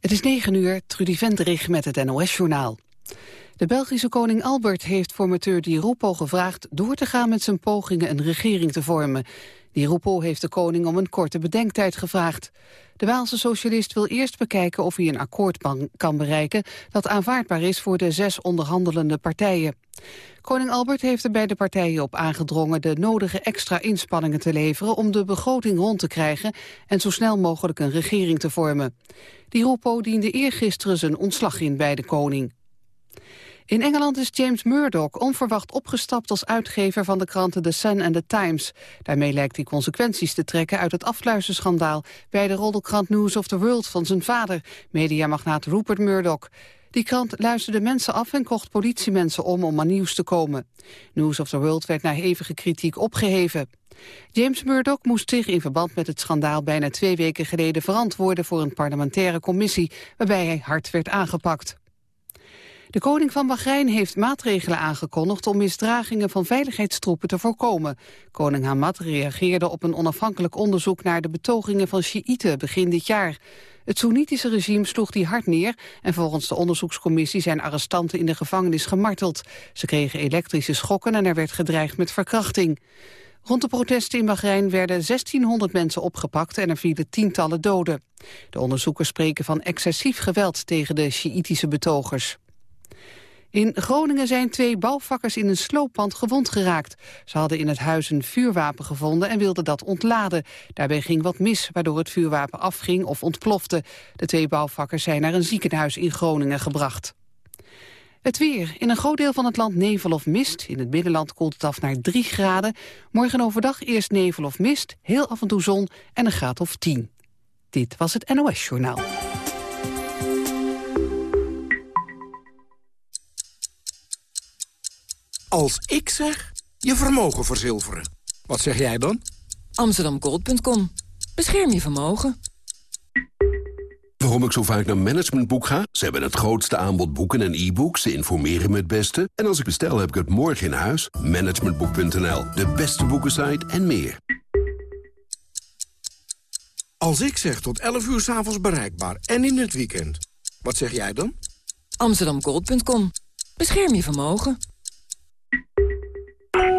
Het is 9 uur, Trudy Vendrig met het NOS-journaal. De Belgische koning Albert heeft formateur Di Rupo gevraagd... door te gaan met zijn pogingen een regering te vormen. Di Rupo heeft de koning om een korte bedenktijd gevraagd. De Waalse socialist wil eerst bekijken of hij een akkoord kan bereiken... dat aanvaardbaar is voor de zes onderhandelende partijen. Koning Albert heeft er bij de partijen op aangedrongen... de nodige extra inspanningen te leveren om de begroting rond te krijgen... en zo snel mogelijk een regering te vormen. Die Rupo diende eergisteren zijn ontslag in bij de koning. In Engeland is James Murdoch onverwacht opgestapt als uitgever van de kranten The Sun en The Times. Daarmee lijkt hij consequenties te trekken uit het afluisterschandaal bij de roddelkrant News of the World van zijn vader, mediamagnaat Rupert Murdoch. Die krant luisterde mensen af en kocht politiemensen om om aan nieuws te komen. News of the World werd na hevige kritiek opgeheven. James Murdoch moest zich in verband met het schandaal bijna twee weken geleden verantwoorden voor een parlementaire commissie waarbij hij hard werd aangepakt. De koning van Bahrein heeft maatregelen aangekondigd om misdragingen van veiligheidstroepen te voorkomen. Koning Hamad reageerde op een onafhankelijk onderzoek naar de betogingen van Sjiïten begin dit jaar. Het Soenitische regime sloeg die hard neer en volgens de onderzoekscommissie zijn arrestanten in de gevangenis gemarteld. Ze kregen elektrische schokken en er werd gedreigd met verkrachting. Rond de protesten in Bahrein werden 1600 mensen opgepakt en er vielen tientallen doden. De onderzoekers spreken van excessief geweld tegen de Sjiïtische betogers. In Groningen zijn twee bouwvakkers in een slooppand gewond geraakt. Ze hadden in het huis een vuurwapen gevonden en wilden dat ontladen. Daarbij ging wat mis, waardoor het vuurwapen afging of ontplofte. De twee bouwvakkers zijn naar een ziekenhuis in Groningen gebracht. Het weer. In een groot deel van het land nevel of mist. In het binnenland koelt het af naar 3 graden. Morgen overdag eerst nevel of mist, heel af en toe zon en een graad of 10. Dit was het NOS Journaal. Als ik zeg, je vermogen verzilveren. Wat zeg jij dan? Amsterdamgold.com. Bescherm je vermogen. Waarom ik zo vaak naar Managementboek ga? Ze hebben het grootste aanbod boeken en e-books. Ze informeren me het beste. En als ik bestel, heb ik het morgen in huis. Managementboek.nl, de beste boekensite en meer. Als ik zeg tot 11 uur s'avonds bereikbaar en in het weekend. Wat zeg jij dan? Amsterdamgold.com. Bescherm je vermogen.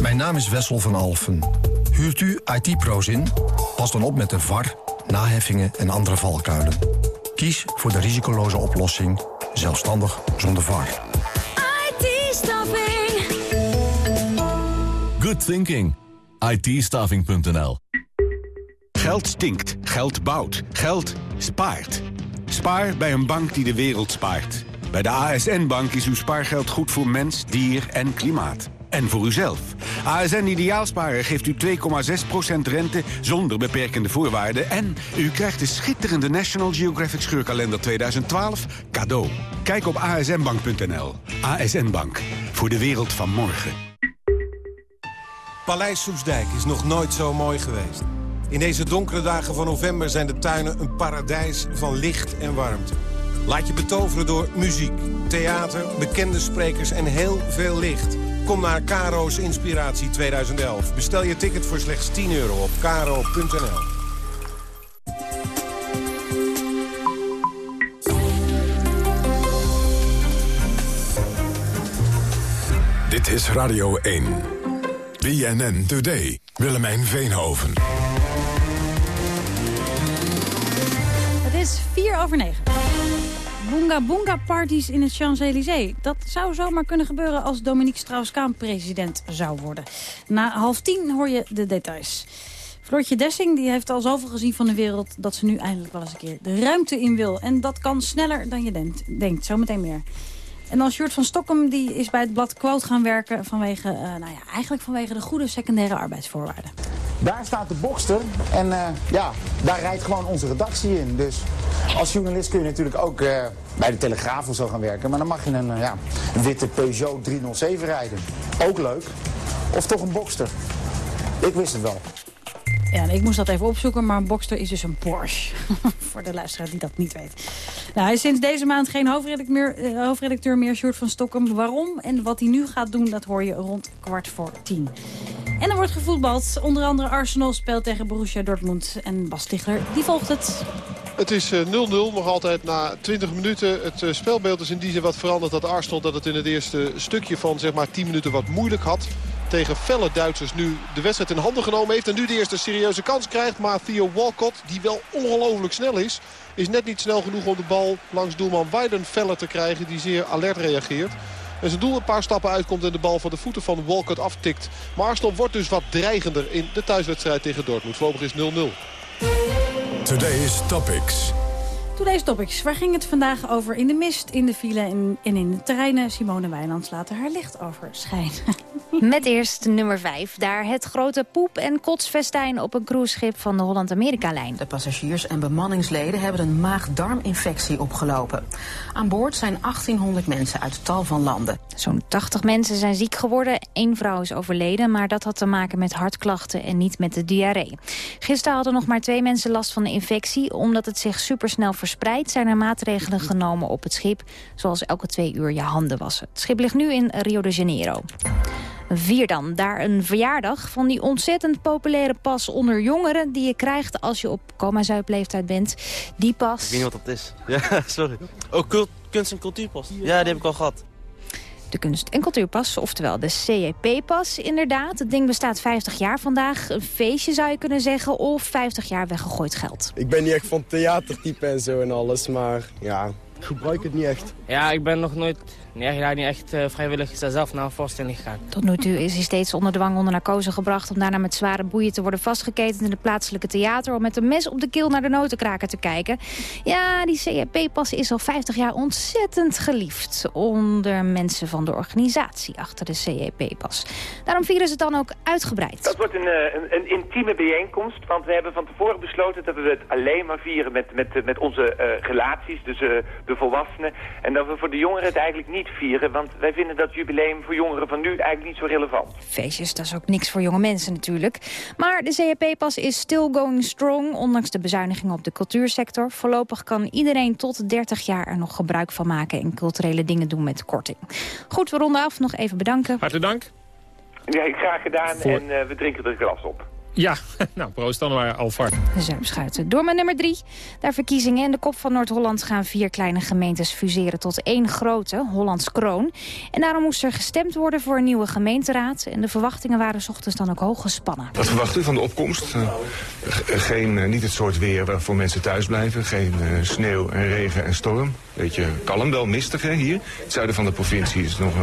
Mijn naam is Wessel van Alfen. Huurt u IT-pro's in? Pas dan op met de VAR, naheffingen en andere valkuilen. Kies voor de risicoloze oplossing, zelfstandig zonder VAR. IT-staffing. Good thinking. ITstaffing.nl Geld stinkt, geld bouwt, geld spaart. Spaar bij een bank die de wereld spaart. Bij de ASN-bank is uw spaargeld goed voor mens, dier en klimaat. En voor uzelf. ASN Ideaalsparen geeft u 2,6% rente zonder beperkende voorwaarden... en u krijgt de schitterende National Geographic Scheurkalender 2012 cadeau. Kijk op asnbank.nl. ASN Bank. Voor de wereld van morgen. Paleis Soesdijk is nog nooit zo mooi geweest. In deze donkere dagen van november zijn de tuinen een paradijs van licht en warmte. Laat je betoveren door muziek, theater, bekende sprekers en heel veel licht. Kom naar Caro's Inspiratie 2011. Bestel je ticket voor slechts 10 euro op caro.nl. Dit is Radio 1. BNN Today. Willemijn Veenhoven. Het is 4 over 9. Boonga Boonga parties in het Champs-Élysées. Dat zou zomaar kunnen gebeuren als Dominique Strauss-Kaan president zou worden. Na half tien hoor je de details. Floortje Dessing die heeft al zoveel gezien van de wereld... dat ze nu eindelijk wel eens een keer de ruimte in wil. En dat kan sneller dan je denkt. denkt. Zometeen meer. En dan Sjoerd van Stokkem die is bij het blad Quote gaan werken... vanwege, uh, nou ja, eigenlijk vanwege de goede secundaire arbeidsvoorwaarden. Daar staat de Boxster en uh, ja, daar rijdt gewoon onze redactie in. Dus als journalist kun je natuurlijk ook uh, bij de Telegraaf of zo gaan werken. Maar dan mag je een, ja, witte Peugeot 307 rijden. Ook leuk. Of toch een Boxster. Ik wist het wel. Ja, ik moest dat even opzoeken, maar een Boxster is dus een Porsche. Voor de luisteraar die dat niet weet. Nou, hij is sinds deze maand geen hoofdredacteur, uh, hoofdredacteur meer, Sjoerd van Stockholm. Waarom en wat hij nu gaat doen, dat hoor je rond kwart voor tien. En er wordt gevoetbald. Onder andere Arsenal speelt tegen Borussia Dortmund. En Bas Stigler, die volgt het. Het is 0-0, nog altijd na 20 minuten. Het spelbeeld is in die zin wat veranderd dat Arsenal... dat het in het eerste stukje van zeg maar 10 minuten wat moeilijk had tegen felle Duitsers nu de wedstrijd in handen genomen heeft. En nu de eerste serieuze kans krijgt. Maar Theo Walcott, die wel ongelooflijk snel is... is net niet snel genoeg om de bal langs doelman Weidenfeller te krijgen... die zeer alert reageert. En zijn doel een paar stappen uitkomt en de bal van de voeten van Walcott aftikt. Maar Arsenal wordt dus wat dreigender in de thuiswedstrijd tegen Dortmund. Voorlopig is 0-0. Today's Topics. Today's Topics. Waar ging het vandaag over? In de mist, in de file en, in de treinen. Simone Wijnands laat er haar licht over schijnen. Met eerst nummer 5. Daar het grote poep- en kotsfestijn op een cruiseschip van de Holland-Amerika-lijn. De passagiers en bemanningsleden hebben een maag-darminfectie opgelopen. Aan boord zijn 1800 mensen uit tal van landen. Zo'n 80 mensen zijn ziek geworden. Eén vrouw is overleden, maar dat had te maken met hartklachten en niet met de diarree. Gisteren hadden nog maar twee mensen last van de infectie. Omdat het zich supersnel verspreidt, zijn er maatregelen genomen op het schip. Zoals elke twee uur je handen wassen. Het schip ligt nu in Rio de Janeiro. Vier dan. Daar een verjaardag van die ontzettend populaire pas onder jongeren... die je krijgt als je op coma-zuipleeftijd bent. Die pas... Ik weet niet wat dat is. Ja, sorry. Oh, kunst- en cultuurpas. Ja, die heb ik al gehad. De kunst- en cultuurpas, oftewel de CEP-pas inderdaad. Het ding bestaat 50 jaar vandaag. Een feestje zou je kunnen zeggen, of 50 jaar weggegooid geld. Ik ben niet echt van theatertype en zo en alles, maar ja, ik gebruik het niet echt. Ja, ik ben nog nooit Nee, daar niet echt uh, vrijwillig zelf naar een voorstelling gegaan. Tot nu toe is hij steeds onder dwang onder narcose gebracht... om daarna met zware boeien te worden vastgeketend in het plaatselijke theater... om met een mes op de keel naar de notenkraker te kijken. Ja, die CEP-pas is al 50 jaar ontzettend geliefd... onder mensen van de organisatie achter de CEP-pas. Daarom vieren ze het dan ook uitgebreid. Dat wordt een, een, een, intieme bijeenkomst, want we hebben van tevoren besloten... dat we het alleen maar vieren met, met, met onze uh, relaties, dus uh, de volwassenen... en dat we voor de jongeren het eigenlijk niet vieren. Want wij vinden dat jubileum voor jongeren van nu eigenlijk niet zo relevant. Feestjes, dat is ook niks voor jonge mensen natuurlijk. Maar de CHP-pas is still going strong, ondanks de bezuinigingen op de cultuursector. Voorlopig kan iedereen tot 30 jaar er nog gebruik van maken... en culturele dingen doen met korting. Goed, we ronden af. Nog even bedanken. Hartelijk dank. Ja, graag gedaan en uh, we drinken er glas op. Ja, nou, proost dan maar. De Zuipschuiten. Door mijn nummer drie. Daar verkiezingen in de kop van Noord-Holland gaan vier kleine gemeentes fuseren tot één grote, Hollands Kroon. En daarom moest er gestemd worden voor een nieuwe gemeenteraad. En de verwachtingen waren s ochtends dan ook hoog gespannen. Wat verwacht u van de opkomst? Uh, geen, uh, niet het soort weer waarvoor mensen thuis blijven. Geen uh, sneeuw en regen en storm. Beetje kalm, wel mistig hè, hier. Het zuiden van de provincie is nog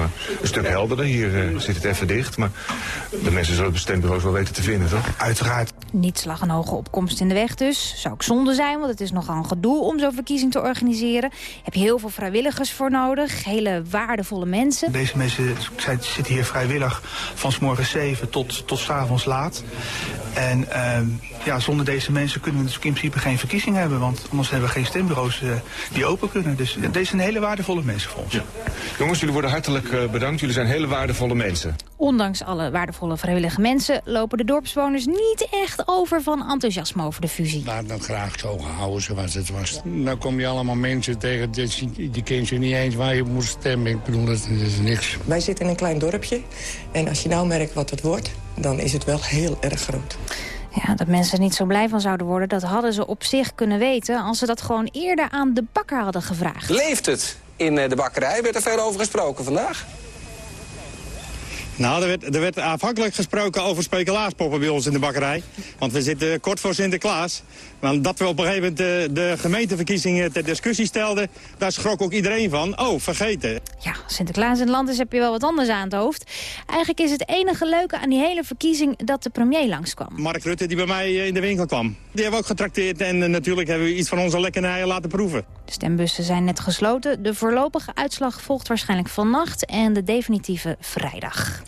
een stuk helderder. Hier zit het even dicht. Maar de mensen zullen de stembureaus wel weten te vinden, toch? Uiteraard. Niet slag een hoge opkomst in de weg dus. Zou ook zonde zijn, want het is nogal een gedoe om zo'n verkiezing te organiseren. Heb je heel veel vrijwilligers voor nodig. Hele waardevolle mensen. Deze mensen zitten hier vrijwillig van s morgens 7 tot, tot s avonds laat. En uh, ja, zonder deze mensen kunnen we dus in principe geen verkiezing hebben. Want anders hebben we geen stembureaus uh, die open kunnen. Dus deze zijn hele waardevolle mensen voor ons. Ja. Jongens, jullie worden hartelijk uh, bedankt. Jullie zijn hele waardevolle mensen. Ondanks alle waardevolle vrijwillige mensen lopen de dorpsbewoners niet echt over van enthousiasme over de fusie. Laat dat graag zo houden zoals het was. Dan kom je allemaal mensen tegen, die, die kent je niet eens waar je moet stemmen. Ik bedoel, dat is niks. Wij zitten in een klein dorpje. En als je nou merkt wat het wordt, dan is het wel heel erg groot. Ja, dat mensen er niet zo blij van zouden worden, dat hadden ze op zich kunnen weten... als ze dat gewoon eerder aan de bakker hadden gevraagd. Leeft het in de bakkerij? Werd er veel over gesproken vandaag? Nou, er werd, er werd afhankelijk gesproken over speculaarspoppen bij ons in de bakkerij. Want we zitten kort voor Sinterklaas. Want dat we op een gegeven moment de, de gemeenteverkiezingen ter discussie stelden... daar schrok ook iedereen van. Oh, vergeten. Ja, Sinterklaas in het land is heb je wel wat anders aan het hoofd. Eigenlijk is het enige leuke aan die hele verkiezing dat de premier langskwam. Mark Rutte die bij mij in de winkel kwam. Die hebben we ook getrakteerd en natuurlijk hebben we iets van onze lekkernijen laten proeven. De stembussen zijn net gesloten. De voorlopige uitslag volgt waarschijnlijk vannacht en de definitieve vrijdag.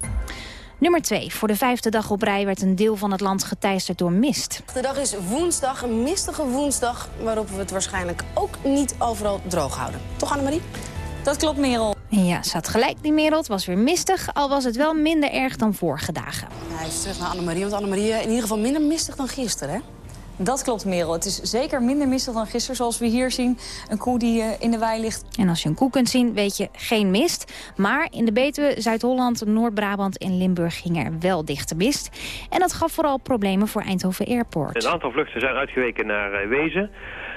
Nummer 2. Voor de vijfde dag op rij werd een deel van het land geteisterd door mist. De dag is woensdag, een mistige woensdag... waarop we het waarschijnlijk ook niet overal droog houden. Toch, Annemarie? Dat klopt, Merel. Ja, zat gelijk die Merel. Het was weer mistig, al was het wel minder erg dan vorige dagen. Hij is terug naar Annemarie, want Annemarie in ieder geval minder mistig dan gisteren, hè? Dat klopt, Merel. Het is zeker minder mistig dan gisteren, zoals we hier zien. Een koe die uh, in de wei ligt. En als je een koe kunt zien, weet je geen mist. Maar in de Betuwe, Zuid-Holland, Noord-Brabant en Limburg ging er wel dichte mist. En dat gaf vooral problemen voor Eindhoven Airport. Een aantal vluchten zijn uitgeweken naar uh, Wezen.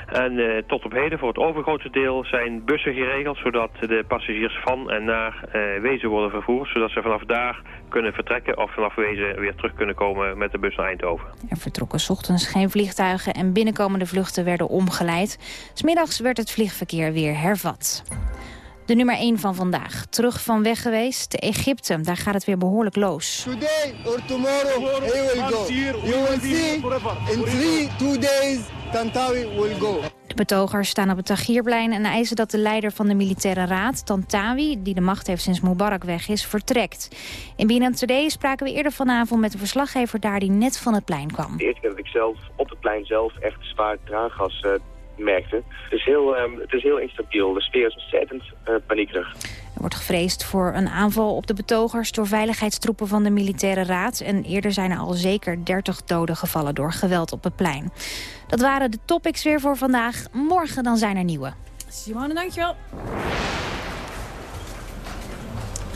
En uh, tot op heden, voor het overgrote deel, zijn bussen geregeld... zodat de passagiers van en naar uh, Wezen worden vervoerd... zodat ze vanaf daar kunnen vertrekken of vanaf Wezen weer terug kunnen komen met de bus naar Eindhoven. Er vertrokken ochtends geen vliegtuigen en binnenkomende vluchten werden omgeleid. Smiddags werd het vliegverkeer weer hervat. De nummer 1 van vandaag. Terug van weg geweest. Egypte, daar gaat het weer behoorlijk los. Today or tomorrow, he will go. You will see in three, two days, Tantawi will go. De betogers staan op het Tahrirplein en eisen dat de leider van de militaire raad, Tantawi, die de macht heeft sinds Mubarak weg is, vertrekt. In BNN Today spraken we eerder vanavond met een verslaggever daar die net van het plein kwam. De eerste keer dat ik zelf op het plein zelf echt zwaar traangas uh, merkte. Het is, heel, um, het is heel instabiel. De sfeer is ontzettend uh, paniekerig. Er wordt gevreesd voor een aanval op de betogers door veiligheidstroepen van de militaire raad. En eerder zijn er al zeker 30 doden gevallen door geweld op het plein. Dat waren de topics weer voor vandaag. Morgen dan zijn er nieuwe. Simone, dankjewel.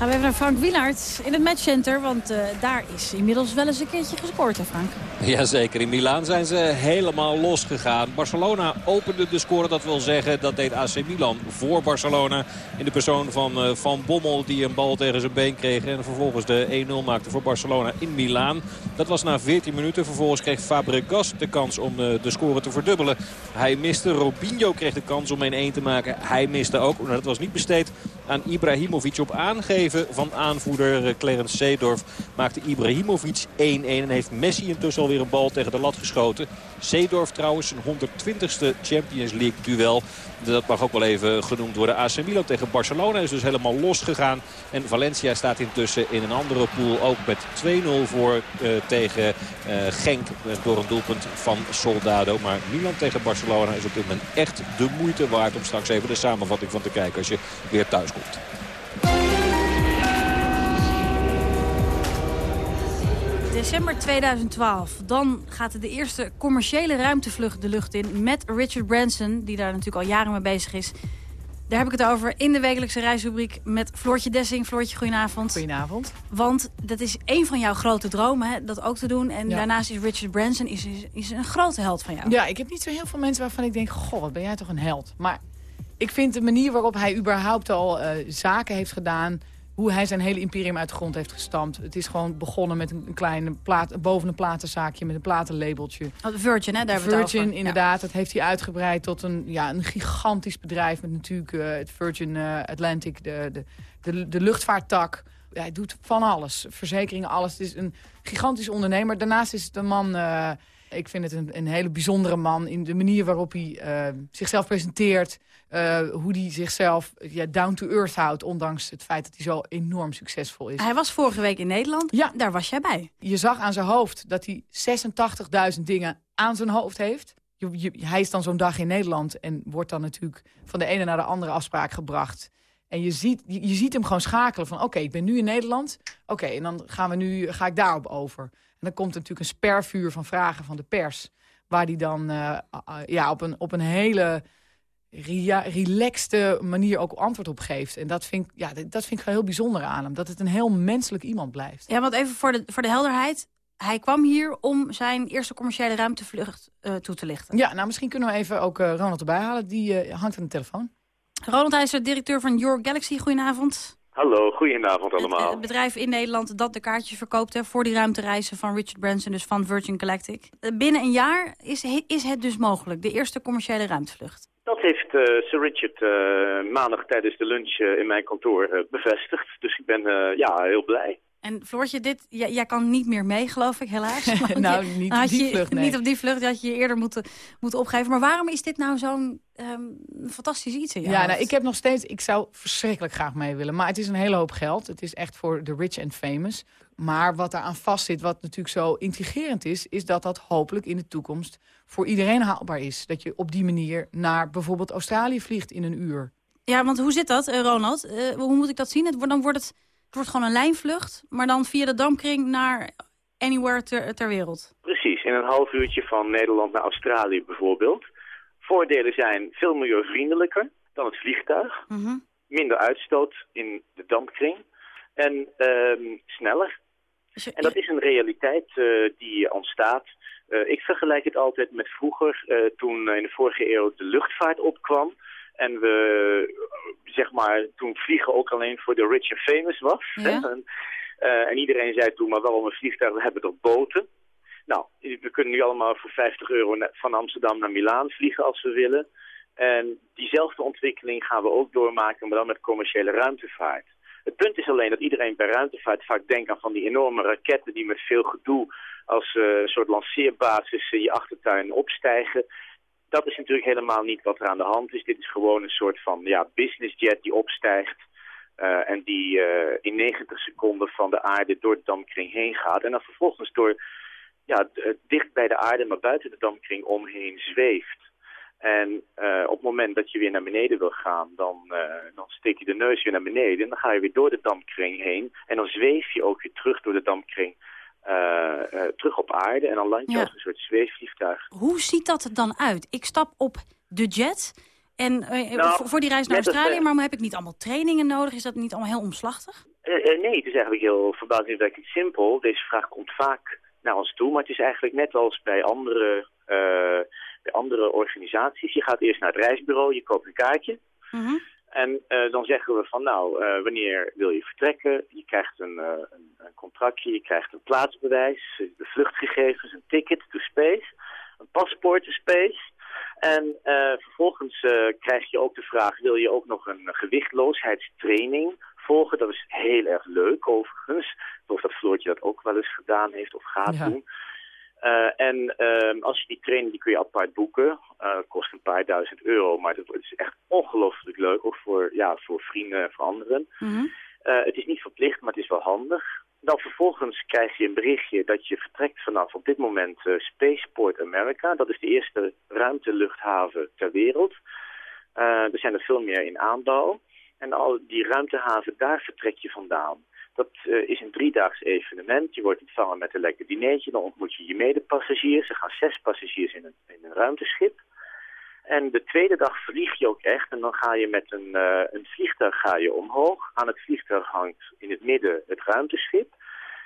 We even naar Frank Wielaert in het matchcenter. Want uh, daar is inmiddels wel eens een keertje gescoord, hè Frank? Jazeker, in Milaan zijn ze helemaal losgegaan. Barcelona opende de score, dat wil zeggen dat deed AC Milan voor Barcelona. In de persoon van uh, Van Bommel die een bal tegen zijn been kreeg. En vervolgens de 1-0 maakte voor Barcelona in Milaan. Dat was na 14 minuten. Vervolgens kreeg Fabregas de kans om uh, de score te verdubbelen. Hij miste. Robinho kreeg de kans om 1-1 te maken. Hij miste ook. Maar dat was niet besteed aan Ibrahimovic op aangeven van aanvoerder Clarence Seedorf. Maakte Ibrahimovic 1-1 en heeft Messi intussen alweer een bal tegen de lat geschoten. Seedorf trouwens zijn 120ste Champions League duel. Dat mag ook wel even genoemd worden. AC Milan tegen Barcelona is dus helemaal losgegaan. En Valencia staat intussen in een andere pool ook met 2-0 voor uh, tegen uh, Genk. Door een doelpunt van Soldado. Maar Milan tegen Barcelona is op dit moment echt de moeite waard om straks even de samenvatting van te kijken als je weer thuis komt. December 2012. Dan gaat de eerste commerciële ruimtevlucht de lucht in met Richard Branson, die daar natuurlijk al jaren mee bezig is. Daar heb ik het over in de wekelijkse reisrubriek met Floortje Dessing. Floortje, goedenavond. Goedenavond. Want dat is een van jouw grote dromen, hè, dat ook te doen. En ja. daarnaast is Richard Branson is, is, is, een grote held van jou. Ja, ik heb niet zo heel veel mensen waarvan ik denk, goh, wat ben jij toch een held. Maar ik vind de manier waarop hij überhaupt al uh, zaken heeft gedaan hoe hij zijn hele imperium uit de grond heeft gestampt. Het is gewoon begonnen met een kleine plaat, boven een platenzaakje met een platenlabeltje. Oh, Virgin, hè? Daar Virgin, het inderdaad. Ja. Dat heeft hij uitgebreid tot een, ja, een gigantisch bedrijf met natuurlijk uh, het Virgin uh, Atlantic, de, de, de, de luchtvaarttak. Ja, hij doet van alles. Verzekeringen, alles. Het is een gigantisch ondernemer. Daarnaast is het een man... Uh, ik vind het een, een, hele bijzondere man in de manier waarop hij uh, zichzelf presenteert. Uh, hoe hij zichzelf ja, down to earth houdt, ondanks het feit dat hij zo enorm succesvol is. Hij was vorige week in Nederland, ja. daar was jij bij. Je zag aan zijn hoofd dat hij 86.000 dingen aan zijn hoofd heeft. Je, je, hij is dan zo'n dag in Nederland en wordt dan natuurlijk van de ene naar de andere afspraak gebracht. En je ziet, je, je ziet hem gewoon schakelen van oké, okay, ik ben nu in Nederland. Oké, okay, en dan gaan we nu, ga ik daarop over. En dan komt er natuurlijk een spervuur van vragen van de pers. Waar die dan uh, uh, ja, op, een, op een hele relaxte manier ook antwoord op geeft. En dat vind, ik, ja, dat vind ik heel bijzonder aan hem. Dat het een heel menselijk iemand blijft. Ja, want even voor de, voor de helderheid. Hij kwam hier om zijn eerste commerciële ruimtevlucht uh, toe te lichten. Ja, nou misschien kunnen we even ook Ronald erbij halen. Die hangt aan de telefoon. Ronald, hij is de directeur van Your Galaxy. Goedenavond. Hallo, goedenavond allemaal. Het, het, bedrijf in Nederland dat de kaartjes verkoopt hè, voor die ruimtereizen van Richard Branson, dus van Virgin Galactic. Binnen een jaar is, is het dus mogelijk, de eerste commerciële ruimtevlucht. Dat heeft uh, Sir Richard uh, maandag tijdens de lunch uh, in mijn kantoor bevestigd. Dus ik ben ja, heel blij. En Floortje, dit, jij, jij kan niet meer mee, geloof ik, helaas. Nou, je- niet op die je- vlucht, nee. Niet op die vlucht, had je je eerder moeten, moeten opgeven. Maar waarom is dit nou zo'n ehm, fantastisch iets in Ja, nou, ik heb nog steeds... Ik zou verschrikkelijk graag mee willen. Maar het is een hele hoop geld. Het is echt voor de rich and famous. Maar wat daaraan vastzit, wat natuurlijk zo intrigerend is... is dat dat hopelijk in de toekomst voor iedereen haalbaar is. Dat je op die manier naar bijvoorbeeld Australië vliegt in een uur. Ja, want hoe zit dat, eh, Ronald? Eh, hoe moet ik dat zien? Het wordt, dan wordt het, het wordt gewoon een lijnvlucht, maar dan via de Damkring naar anywhere ter, ter wereld. Precies, in een half uurtje van Nederland naar Australië bijvoorbeeld. Voordelen zijn veel milieuvriendelijker dan het vliegtuig. Mhm. Minder uitstoot in de dampkring. En ehm, sneller. En dat is een realiteit eh, die ontstaat. Eh, ik vergelijk het altijd met vroeger, eh, toen in de vorige eeuw de luchtvaart opkwam. En we, zeg maar, toen vliegen ook alleen voor de rich and famous was. Ja. Hè? En, eh, en iedereen zei toen, maar waarom een vliegtuig? We hebben toch boten? Nou, we kunnen nu allemaal voor 50 euro van Amsterdam naar Milaan vliegen als we willen. En diezelfde ontwikkeling gaan we ook doormaken, maar dan met commerciële ruimtevaart. Het punt is alleen dat iedereen bij ruimtevaart vaak denkt aan van die enorme raketten die met veel gedoe als een soort lanceerbasis in je achtertuin opstijgen. Dat is natuurlijk helemaal niet wat er aan de hand is. Dit is gewoon een soort van ja, businessjet die opstijgt. eh, en die eh, in 90 seconden van de aarde door de damkring heen gaat. En dan vervolgens door ja, eh, dicht bij de aarde, maar buiten de damkring omheen zweeft. En op het moment dat je weer naar beneden wil gaan, dan, eh, dan steek je de neus weer naar beneden. En dan ga je weer door de damkring heen. En dan zweef je ook weer terug door de damkring eh, terug op aarde. En dan land je Ja. als een soort zweefvliegtuig. Hoe ziet dat er dan uit? Ik stap op de jet en eh, Nou, voor, die reis naar Australië, eh, maar heb ik niet allemaal trainingen nodig? Is dat niet allemaal heel omslachtig? Eh, eh, nee, het is eigenlijk heel verbazingwekkend simpel. Deze vraag komt vaak naar ons toe, maar het is eigenlijk net als bij andere, eh, bij andere organisaties. Je gaat eerst naar het reisbureau, je koopt een kaartje. En eh, dan zeggen we van nou, eh, wanneer wil je vertrekken? Je krijgt een, eh, een, een contractje, je krijgt een plaatsbewijs, de vluchtgegevens, een ticket to space, een paspoort to space. En vervolgens eh, krijg je ook de vraag, wil je ook nog een gewichtlooshheidstraining volgen? Dat is heel erg leuk overigens. Ik geloof dat Floortje dat ook wel eens gedaan heeft of gaat Ja. doen. Eh, en ehm, als je die training, die kun je apart boeken. Eh, kost een paar duizend euro, maar het is echt ongelooflijk leuk. Ook voor, ja, voor vrienden en voor anderen. Eh, het is niet verplicht, maar het is wel handig. Dan vervolgens krijg je een berichtje dat je vertrekt vanaf op dit moment Spaceport America. Dat is de eerste ruimteluchthaven ter wereld. Er zijn er veel meer in aanbouw. En al die ruimtehaven, daar vertrek je vandaan. Dat eh, is een driedaags evenement. Je wordt ontvangen met een lekker dinertje. Dan ontmoet je je medepassagiers. Er gaan zes passagiers in een, in een ruimteschip. En de tweede dag vlieg je ook echt. En dan ga je met een, eh, een vliegtuig ga je omhoog. Aan het vliegtuig hangt in het midden het ruimteschip.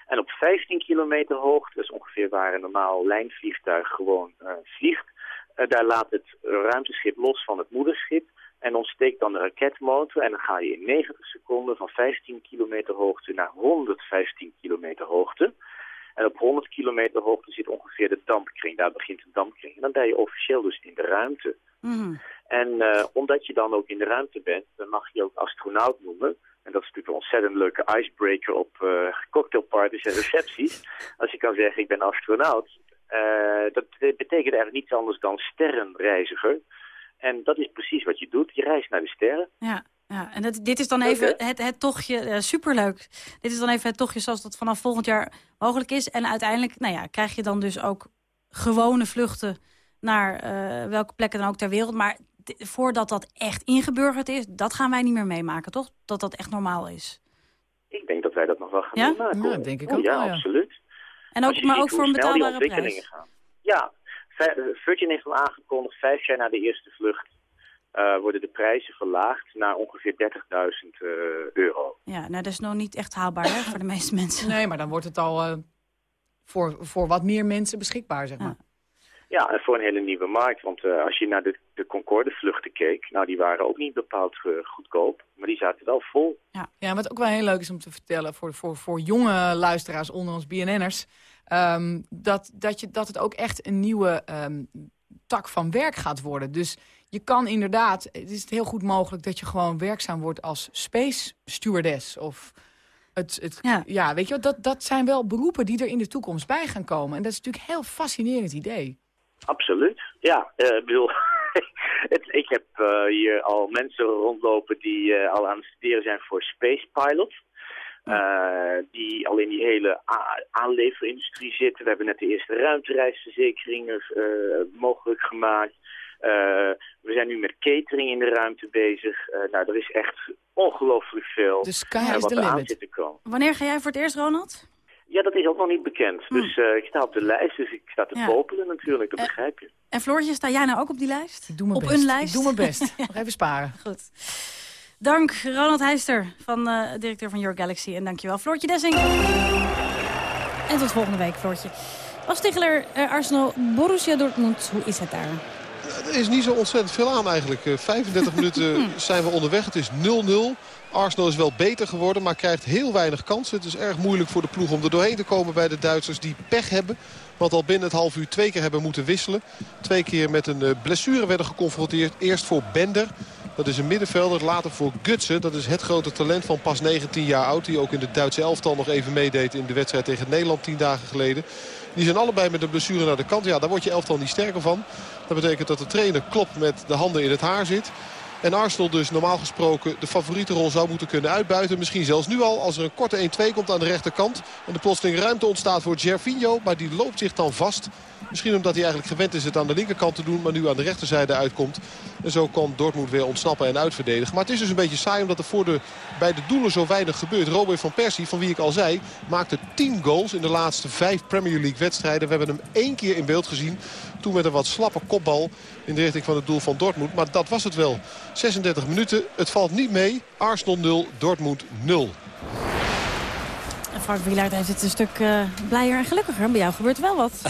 En op 15 kilometer hoogte, is ongeveer waar een normaal lijnvliegtuig gewoon eh, vliegt. daar laat het ruimteschip los van het moederschip. En ontsteekt dan de raketmotor. En dan ga je in 90 seconden van 15 kilometer hoogte naar 115 kilometer hoogte. En op 100 kilometer hoogte zit ongeveer de dampkring. Daar begint de dampkring. En dan ben je officieel dus in de ruimte. En eh, omdat je dan ook in de ruimte bent, dan mag je ook astronaut noemen. En dat is natuurlijk een ontzettend leuke icebreaker op eh, cocktailparties en recepties. Als je kan zeggen, ik ben astronaut. Eh, dat betekent eigenlijk niets anders dan sterrenreiziger. En dat is precies wat je doet. Je reist naar de sterren. Ja, ja. en dat, dit is dan even het, het tochtje, eh, superleuk. Dit is dan even het tochtje zoals dat vanaf volgend jaar mogelijk is. En uiteindelijk nou ja, krijg je dan dus ook gewone vluchten naar eh, welke plekken dan ook ter wereld. Maar voordat dat echt ingeburgerd is, dat gaan wij niet meer meemaken, toch? Dat dat echt normaal is. Ik denk dat wij dat nog wel gaan Ja? meemaken. Ja, denk ik ook ja, wel, ja. absoluut. En ook, maar ook voor een betaalbare prijs. gaan. Ja, Virgin heeft al aangekondigd, vijf jaar na de eerste vlucht eh, worden de prijzen verlaagd naar ongeveer 30.000 eh, euro. Ja, nou, dat is nog niet echt haalbaar hè, voor de meeste mensen. Nee, maar dan wordt het al eh, voor, voor wat meer mensen beschikbaar, zeg maar. Ja, en voor een hele nieuwe markt. Want eh, als je naar de, de Concorde-vluchten keek, nou die waren ook niet bepaald goedkoop. Maar die zaten wel vol. Ja. ja, wat ook wel heel leuk is om te vertellen voor, voor, voor jonge luisteraars onder ons BNN'ers... ehm, dat, dat, je, dat het ook echt een nieuwe ehm, tak van werk gaat worden. Dus je kan inderdaad, het is heel goed mogelijk dat je gewoon werkzaam wordt als space stewardess of Het, het, ja. weet je wat, dat, dat zijn wel beroepen die er in de toekomst bij gaan komen. En dat is natuurlijk een heel fascinerend idee. Absoluut, ja. Uh, bedoel, het, ik heb uh, hier al mensen rondlopen die uh, al aan het studeren zijn voor Space Pilot. Uh, die al in die hele aanleverindustrie zitten. We hebben net de eerste ruimtereisverzekeringen mogelijk gemaakt. we zijn nu met catering in de ruimte bezig. nou, er is echt ongelooflijk veel de sky is wat the aan zit te komen. Wanneer ga jij voor het eerst, Ronald? Ja, dat is ook nog niet bekend. Hm. Dus uh, ik sta op de lijst, dus ik sta te Ja. popelen natuurlijk, dat begrijp je. En Floortje, sta jij nou ook op die lijst? Ik doe mijn op best. een lijst? Ik doe mijn best. Nog even sparen. Goed. Dank Ronald Heister, van, eh, directeur van Your Galaxy. En dankjewel Floortje Dessing. En tot volgende week, Floortje. Als Ticheler, eh, Arsenal, Borussia Dortmund, hoe is het daar? Er is niet zo ontzettend veel aan eigenlijk. Eh, 35 minuten zijn we onderweg. Het is 0-0. Arsenal is wel beter geworden, maar krijgt heel weinig kansen. Het is erg moeilijk voor de ploeg om er doorheen te komen bij de Duitsers die pech hebben. Want al binnen het half uur twee keer hebben moeten wisselen. Twee keer met een eh, blessure werden geconfronteerd. Eerst voor Bender. Dat is een middenvelder. Later voor Gutsen. Dat is het grote talent van pas 19 jaar oud. Die ook in de Duitse elftal nog even meedeed in de wedstrijd tegen Nederland 10 dagen geleden. Die zijn allebei met een blessure naar de kant. Ja, daar wordt je elftal niet sterker van. Dat betekent dat de trainer klopt met de handen in het haar zit. En Arsenal dus normaal gesproken de favoriete rol zou moeten kunnen uitbuiten. Misschien zelfs nu al als er een korte 1-2 komt aan de rechterkant. En de plotseling ruimte ontstaat voor Gervinho. Maar die loopt zich dan vast. Misschien omdat hij eigenlijk gewend is het aan de linkerkant te doen. Maar nu aan de rechterzijde uitkomt. En zo kan Dortmund weer ontsnappen en uitverdedigen. Maar het is dus een beetje saai omdat er voor de, bij de doelen zo weinig gebeurt. Robert van Persie, van wie ik al zei, maakte 10 goals in de laatste 5 Premier League wedstrijden. We hebben hem één keer in beeld gezien. Toen met een wat slappe kopbal in de richting van het doel van Dortmund. Maar dat was het wel. 36 minuten. Het valt niet mee. Arsenal 0, Dortmund 0. Frank Wielaert heeft het een stuk eh, blijer en gelukkiger. Bij jou gebeurt wel wat.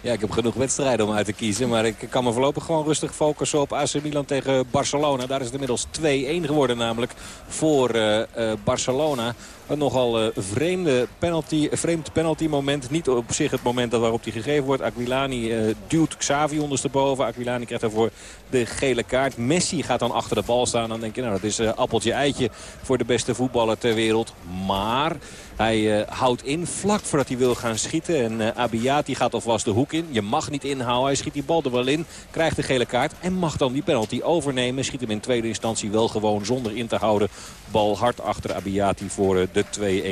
Ja, ik heb genoeg wedstrijden om uit te kiezen. Maar ik kan me voorlopig gewoon rustig focussen op AC Milan tegen Barcelona. Daar is het inmiddels 2-1 geworden namelijk voor eh, eh, Barcelona. Een nogal eh, vreemde penalty, vreemd penalty moment. Niet op zich het moment waarop die gegeven wordt. Aquilani eh, duwt Xavi ondersteboven. Aquilani krijgt daarvoor de gele kaart. Messi gaat dan achter de bal staan. Dan denk je, nou dat is eh, appeltje eitje voor de beste voetballer ter wereld. Maar hij houdt in vlak voordat hij wil gaan schieten. En Abiati gaat alvast de hoek in. Je mag niet inhouden. Hij schiet die bal er wel in. Krijgt de gele kaart. En mag dan die penalty overnemen. Schiet hem in tweede instantie wel gewoon zonder in te houden. Bal hard achter Abiati voor eh, de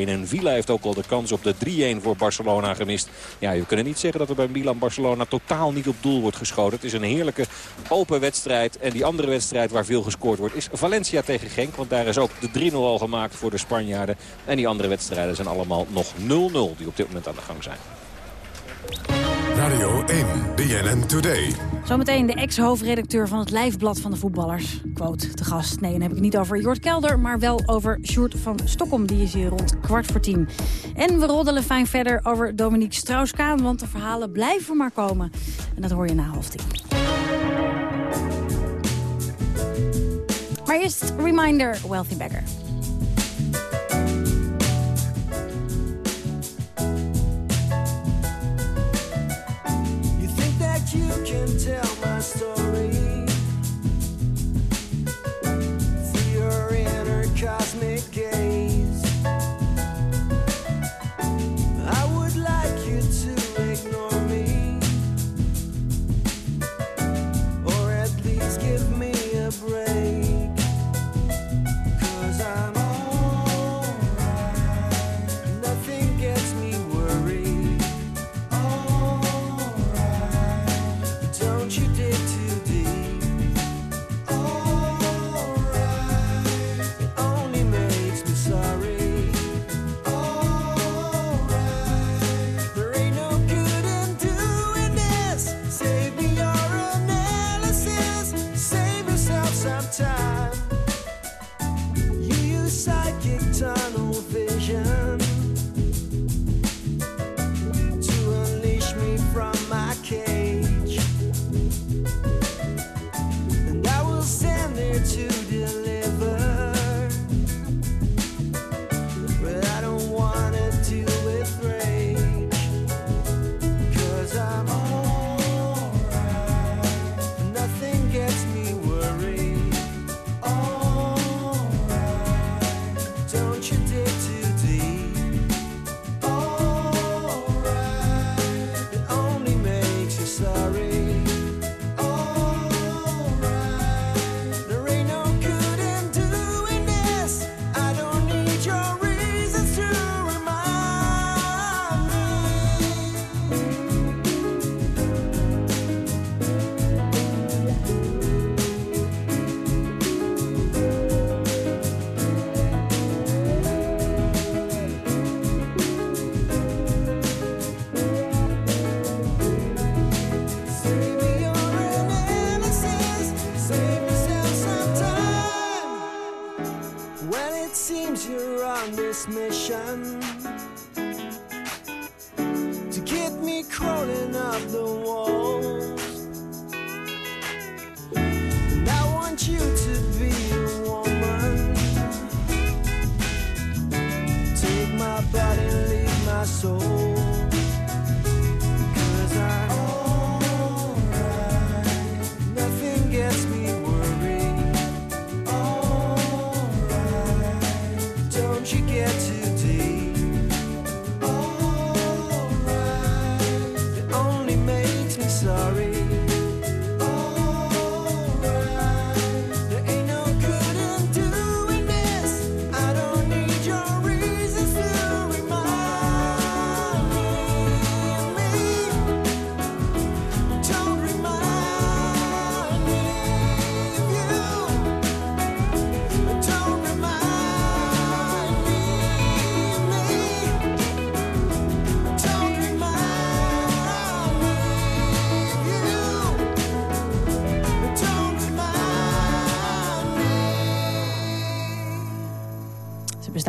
2-1. En Villa heeft ook al de kans op de 3-1 voor Barcelona gemist. Ja, je kunt niet zeggen dat er bij Milan-Barcelona totaal niet op doel wordt geschoten. Het is een heerlijke open wedstrijd. En die andere wedstrijd waar veel gescoord wordt is Valencia tegen Genk. Want daar is ook de 3-0 al gemaakt voor de Spanjaarden. En die andere wedstrijden zijn allemaal nog 0-0 die op dit moment aan de gang zijn. Radio 1, BNN Today. Zometeen de ex-hoofdredacteur van het Lijfblad van de voetballers. Quote, te gast. Nee, dan heb ik het niet over Jort Kelder, maar wel over Sjoerd van Stokkom. Die is hier rond kwart voor tien. En we roddelen fijn verder over Dominique Strauss-Kaan, want de verhalen blijven maar komen. En dat hoor je na half tien. Maar eerst reminder, Wealthy Beggar. store.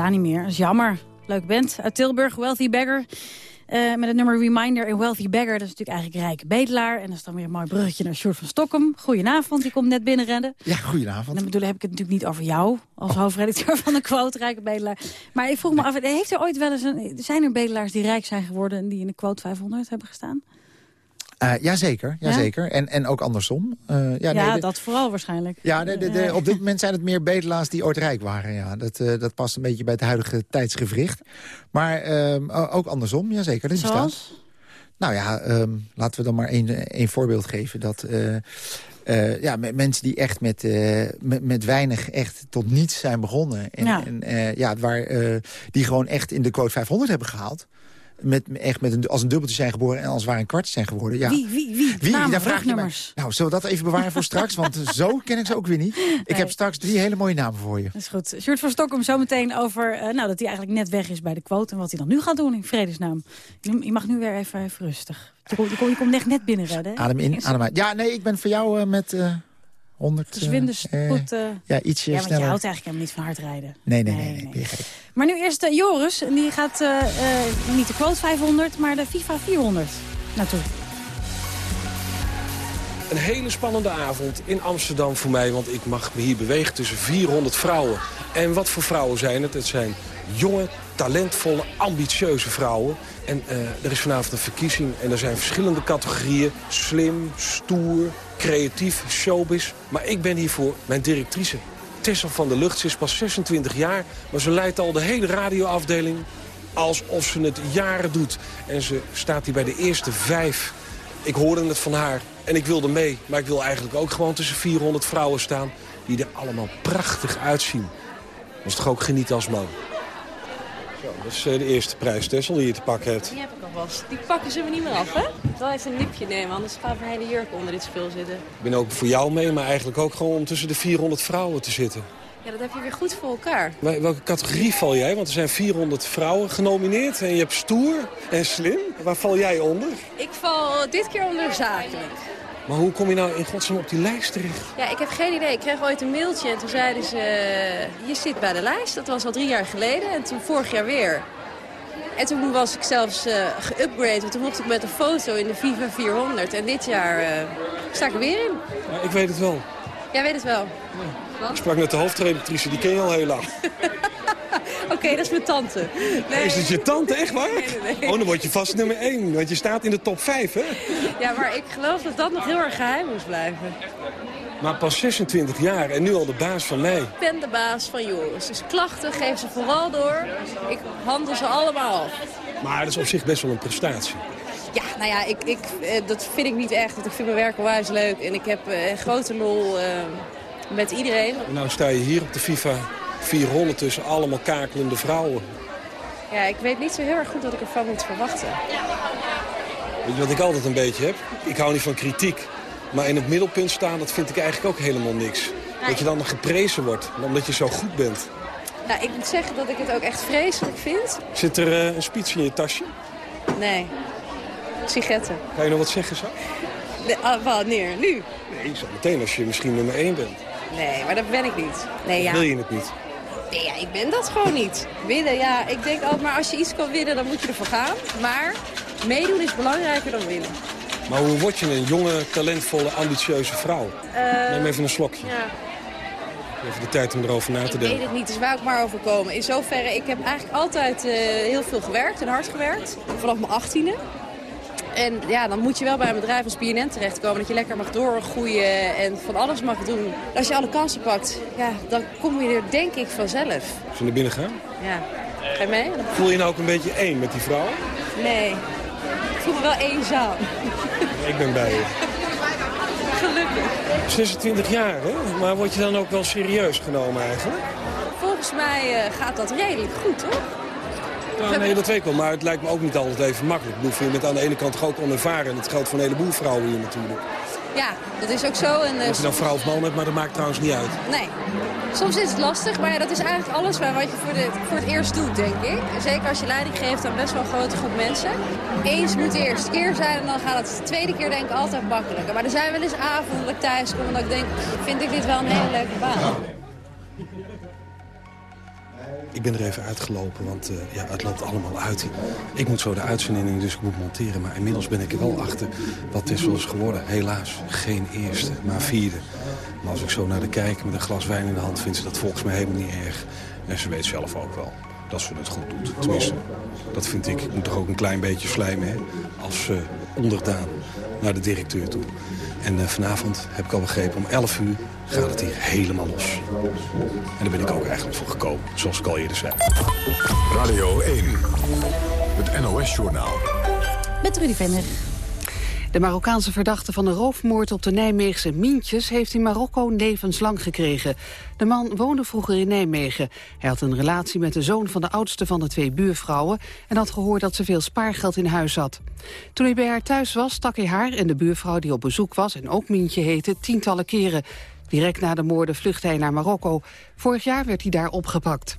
Bestaan niet meer, dat is jammer. Leuk band uit Tilburg, Wealthy Beggar. Eh, met het nummer Reminder en Wealthy Beggar. Dat is natuurlijk eigenlijk rijke bedelaar. En dat is dan weer een mooi bruggetje naar Sjoerd van Stokkem. Goedenavond, die komt net binnenrennen. Ja, goedenavond. En dan bedoel, heb ik het natuurlijk niet over jou als hoofdredacteur van de quote Rijke Bedelaar. Maar ik vroeg me af, heeft er ooit wel eens een, zijn er bedelaars die rijk zijn geworden en die in de quote 500 hebben gestaan? Eh jazeker, Ja? jazeker. En, en ook andersom. Eh, ja, Ja, nee, de- dat vooral waarschijnlijk. Ja, de, de, de- op dit moment zijn het meer bedelaars die ooit rijk waren. Ja. Dat, eh, dat past een beetje bij het huidige tijdsgevricht. Maar ehm, ook andersom, ja zeker. Dat bestaat. Zoals? Nou ja, ehm, laten we dan maar één één voorbeeld geven. Dat eh, eh, ja, met mensen die echt met, eh, met, met weinig echt tot niets zijn begonnen. En, Ja. en, eh, ja, waar, eh, die gewoon echt in de quote 500 hebben gehaald. Met, echt met een, als een dubbeltje zijn geboren en als het ware een kwartje zijn geworden. Ja. Wie, wie, wie? Wie? Namen, Daar vraag je. Nou, zullen we dat even bewaren voor straks? Want zo ken ik ze ook weer niet. Ik Nee. heb straks drie hele mooie namen voor je. Dat is goed. Sjoerd van Stokkem zometeen over eh, nou, dat hij eigenlijk net weg is bij de quote... en wat hij dan nu gaat doen in vredesnaam. Je, mag nu weer even, even rustig. Je komt, je komt, je komt echt net binnenredden. hè? Adem in, adem uit. Ja, nee, ik ben voor jou eh, met eh 100... eh, Gezwinde spoed. eh. ja, ietsje ja, want sneller. je houdt eigenlijk helemaal niet van hard rijden. Nee, nee, nee. nee. Maar nu eerst eh, Joris. En die gaat eh, eh, niet de quote 500, maar de FIFA 400 naartoe. Een hele spannende avond in Amsterdam voor mij, want ik mag me hier bewegen tussen 400 vrouwen. En wat voor vrouwen zijn het? Het zijn jonge, talentvolle, ambitieuze vrouwen. En eh, er is vanavond een verkiezing en er zijn verschillende categorieën. Slim, stoer, creatief, showbiz. Maar ik ben hier voor mijn directrice. Tessa van der Lucht, ze is pas 26 jaar, maar ze leidt al de hele radioafdeling alsof ze het jaren doet. En ze staat hier bij de eerste vijf. Ik hoorde het van haar en ik wilde mee. Maar ik wil eigenlijk ook gewoon tussen 400 vrouwen staan... die er allemaal prachtig uitzien. Dat is toch ook genieten als man. Dat is eh, de eerste prijs, Tessel, die je te pakken hebt. Die heb ik alvast. Die pakken ze me niet meer af, hè? Wel even een nipje nemen, anders gaat mijn hele jurk onder dit spul zitten. Ik ben ook voor jou mee, maar eigenlijk ook gewoon om tussen de 400 vrouwen te zitten. Ja, dat heb je weer goed voor elkaar. Welke categorie val jij? Want er zijn 400 vrouwen genomineerd en je hebt stoer en slim. Waar val jij onder? Ik val dit keer onder zakelijk. Maar hoe kom je nou in godsnaam op die lijst terecht? Ja, ik heb geen idee. Ik kreeg ooit een mailtje en toen zeiden ze... eh, je zit bij de lijst. Dat was al drie jaar geleden en toen vorig jaar weer. En toen was ik zelfs eh geüpgrade, want toen mocht ik met een foto in de Viva 400. En dit jaar eh, sta ik er weer in. Ja, ik weet het wel. Jij weet het wel. Ik sprak met de hoofdredactrice, die ken je al heel lang. Oké, dat is mijn tante. Nee. Is het je tante, echt waar? Nee, nee, nee. Oh, dan word je vast nummer 1, want je staat in de top 5, hè? Ja, maar ik geloof dat dat nog heel erg geheim moest blijven. Maar pas 26 jaar en nu al de baas van mij. Ik ben de baas van Joris. Dus klachten geef ze vooral door. Ik handel ze allemaal af. Maar dat is op zich best wel een prestatie. Ja, nou ja, ik, ik, eh, dat vind ik niet echt. Want ik vind mijn werk onwijs leuk. En ik heb eh, een grote lol eh, met iedereen. En nou sta je hier op de FIFA 400 tussen allemaal kakelende vrouwen. Ja, ik weet niet zo heel erg goed wat ik ervan moet verwachten. Weet je wat ik altijd een beetje heb? Ik hou niet van kritiek. Maar in het middelpunt staan, dat vind ik eigenlijk ook helemaal niks. Dat je dan geprezen wordt, omdat je zo goed bent. Nou, ik moet zeggen dat ik het ook echt vreselijk vind. Zit er eh, een speech in je tasje? Nee. Sigaretten. Ga je nog wat zeggen zo? Nee, ah, wanneer? Nu? Nee, zo meteen als je misschien nummer 1 bent. Nee, maar dat ben ik niet. Nee, ja. Wil je het niet? Nee, ja, ik ben dat gewoon niet. Winnen, ja, ik denk altijd maar als je iets kan winnen, dan moet je ervoor gaan. Maar meedoen is belangrijker dan winnen. Maar hoe word je een jonge, talentvolle, ambitieuze vrouw? Eh, Neem even een slokje. Ja, Even de tijd om erover na te ik denken. weet het niet, dus waar ik maar overkomen. In zoverre, ik heb eigenlijk altijd eh, heel veel gewerkt en hard gewerkt. Vanaf mijn achttiende. En ja, dan moet je wel bij een bedrijf als BNN terechtkomen. Dat je lekker mag doorgroeien en van alles mag doen. Als je alle kansen pakt, ja, dan kom je er denk ik vanzelf. Zullen we naar binnen gaan? Ja. Ga je mee? Voel je nou ook een beetje één met die vrouw? Nee. Ik voel me wel eenzaam. Ik ben bij je. Gelukkig. 26 jaar, hè? Maar word je dan ook wel serieus genomen eigenlijk? Volgens mij eh, gaat dat redelijk goed, toch? Ja, weet ik wel. Maar het lijkt me ook niet altijd even makkelijk. Ik bedoel, je bent aan de ene kant ook onervaren. En dat geldt voor een heleboel vrouwen hier natuurlijk. Ja, dat is ook zo. En, eh, Of je nou vrouw of man hebt, maar dat maakt trouwens niet uit. Nee. Soms is het lastig, maar ja, dat is eigenlijk alles waar wat je voor, de, voor het eerst doet, denk ik. Zeker als je leiding geeft aan best wel een grote groep mensen. Eens moet de eerste keer zijn en dan gaat het de tweede keer denk ik altijd makkelijker. Maar er zijn wel eens avonden dat ik thuis kom en dat ik denk, vind ik dit wel een hele leuke baan. Ik ben er even uitgelopen, want eh, ja, het loopt allemaal uit. Ik moet zo de uitzending, dus ik moet monteren. Maar inmiddels ben ik er wel achter wat het is geworden. Helaas, geen eerste, maar vierde. Maar als ik zo naar de kijker met een glas wijn in de hand... vindt ze dat volgens mij helemaal niet erg. En ze weet zelf ook wel dat ze het goed doet. Tenminste, dat vind ik. Ik moet toch ook een klein beetje slijmen, hè? Als eh, onderdaan naar de directeur toe. En eh, vanavond, heb ik al begrepen, om 11 uur gaat het hier helemaal los. En daar ben ik ook eigenlijk voor gekomen, zoals ik al eerder zei. Radio 1, het NOS-journaal. Met Rudy Venner. De Marokkaanse verdachte van de roofmoord op de Nijmeegse Mientjes... heeft in Marokko levenslang gekregen. De man woonde vroeger in Nijmegen. Hij had een relatie met de zoon van de oudste van de twee buurvrouwen... en had gehoord dat ze veel spaargeld in huis had. Toen hij bij haar thuis was, stak hij haar en de buurvrouw die op bezoek was... en ook Mientje heette, tientallen keren. Direct na de moorden vluchtte hij naar Marokko. Vorig jaar werd hij daar opgepakt.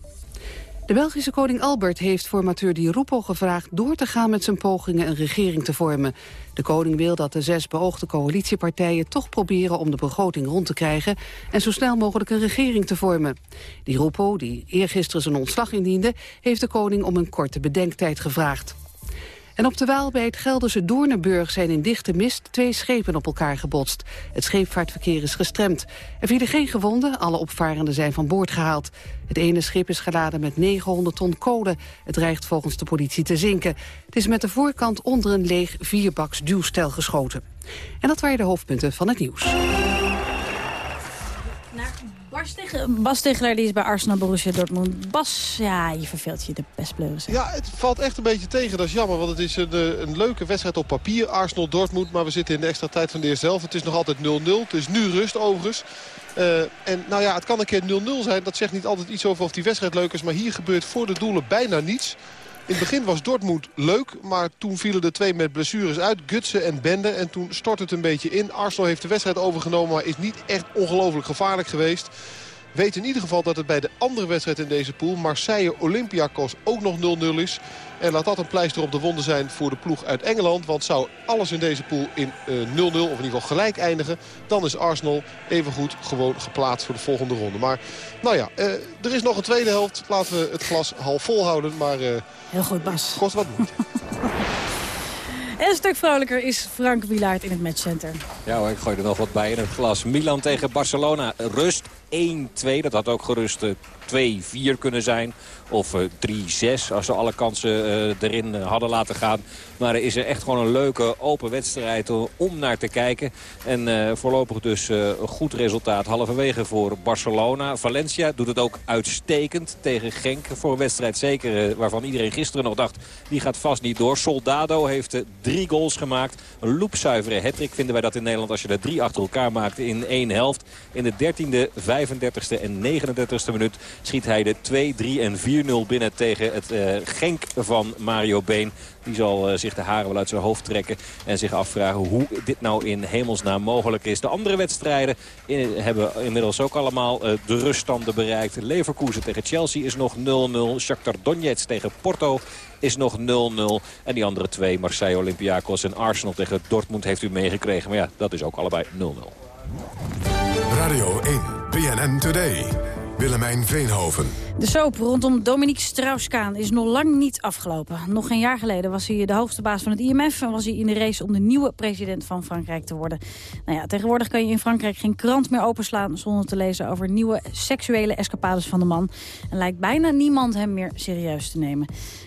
De Belgische koning Albert heeft formateur Di Rupo gevraagd door te gaan met zijn pogingen een regering te vormen. De koning wil dat de zes beoogde coalitiepartijen toch proberen om de begroting rond te krijgen en zo snel mogelijk een regering te vormen. Di Rupo, die eergisteren zijn ontslag indiende, heeft de koning om een korte bedenktijd gevraagd. En op de Waal bij het Gelderse Doornenburg zijn in dichte mist twee schepen op elkaar gebotst. Het scheepvaartverkeer is gestremd. Er vielen geen gewonden, alle opvarenden zijn van boord gehaald. Het ene schip is geladen met 900 ton kolen. Het dreigt volgens de politie te zinken. Het is met de voorkant onder een leeg vierbaks duwstel geschoten. En dat waren de hoofdpunten van het nieuws. Bas Stigler die is bij Arsenal Borussia Dortmund. Bas, ja, je verveelt je de pestpleuris. Ja, het valt echt een beetje tegen. Dat is jammer, want het is een, eh, een leuke wedstrijd op papier. Arsenal-Dortmund, maar we zitten in de extra tijd van de eerste helft. Het is nog altijd 0-0. Het is nu rust overigens. Eh, en nou ja, het kan een keer 0-0 zijn. Dat zegt niet altijd iets over of die wedstrijd leuk is. Maar hier gebeurt voor de doelen bijna niets. In het begin was Dortmund leuk, maar toen vielen de twee met blessures uit. Gutsen en Bende. En toen stort het een beetje in. Arsenal heeft de wedstrijd overgenomen, maar is niet echt ongelooflijk gevaarlijk geweest. Weet in ieder geval dat het bij de andere wedstrijd in deze pool... Marseille-Olympiakos ook nog 0-0 is. En laat dat een pleister op de wonden zijn voor de ploeg uit Engeland. Want zou alles in deze pool in eh, 0-0 of in ieder geval gelijk eindigen... dan is Arsenal evengoed gewoon geplaatst voor de volgende ronde. Maar nou ja, eh, er is nog een tweede helft. Laten we het glas half vol houden. Maar eh, Heel goed, Bas. kost wat moeite. En een stuk vrolijker is Frank Wilaert in het matchcenter. Ja hoor, ik gooi er nog wat bij in het glas. Milan tegen Barcelona. Rust 1-2. Dat had ook gerust eh, 2-4 kunnen zijn. Of eh, 3-6 als ze alle kansen eh, erin eh, hadden laten gaan. Maar er is er echt gewoon een leuke open wedstrijd eh, om naar te kijken. En eh, voorlopig dus eh, een goed resultaat halverwege voor Barcelona. Valencia doet het ook uitstekend tegen Genk. Voor een wedstrijd zeker eh, waarvan iedereen gisteren nog dacht... die gaat vast niet door. Soldado heeft eh, drie goals gemaakt. Een loepzuivere hattrick vinden wij dat in Nederland... als je er drie achter elkaar maakt in één helft. In de 13e, 35e en 39e minuut schiet hij de 2, 3 en 4-0 binnen tegen het eh, Genk van Mario Been. Die zal eh, zich de haren wel uit zijn hoofd trekken en zich afvragen hoe dit nou in hemelsnaam mogelijk is. De andere wedstrijden hebben inmiddels ook allemaal eh, de ruststanden bereikt. Leverkusen tegen Chelsea is nog 0-0. Shakhtar Donetsk tegen Porto is nog 0-0. En die andere twee, Marseille Olympiakos en Arsenal tegen Dortmund heeft u meegekregen. Maar ja, dat is ook allebei 0-0. Radio 1, BNN Today. Willemijn Veenhoven. De soap rondom Dominique Strauss-Kaan is nog lang niet afgelopen. Nog geen jaar geleden was hij de hoogste baas van het IMF... en was hij in de race om de nieuwe president van Frankrijk te worden. Nou ja, tegenwoordig kan je in Frankrijk geen krant meer openslaan... zonder te lezen over nieuwe seksuele escapades van de man. En lijkt bijna niemand hem meer serieus te nemen.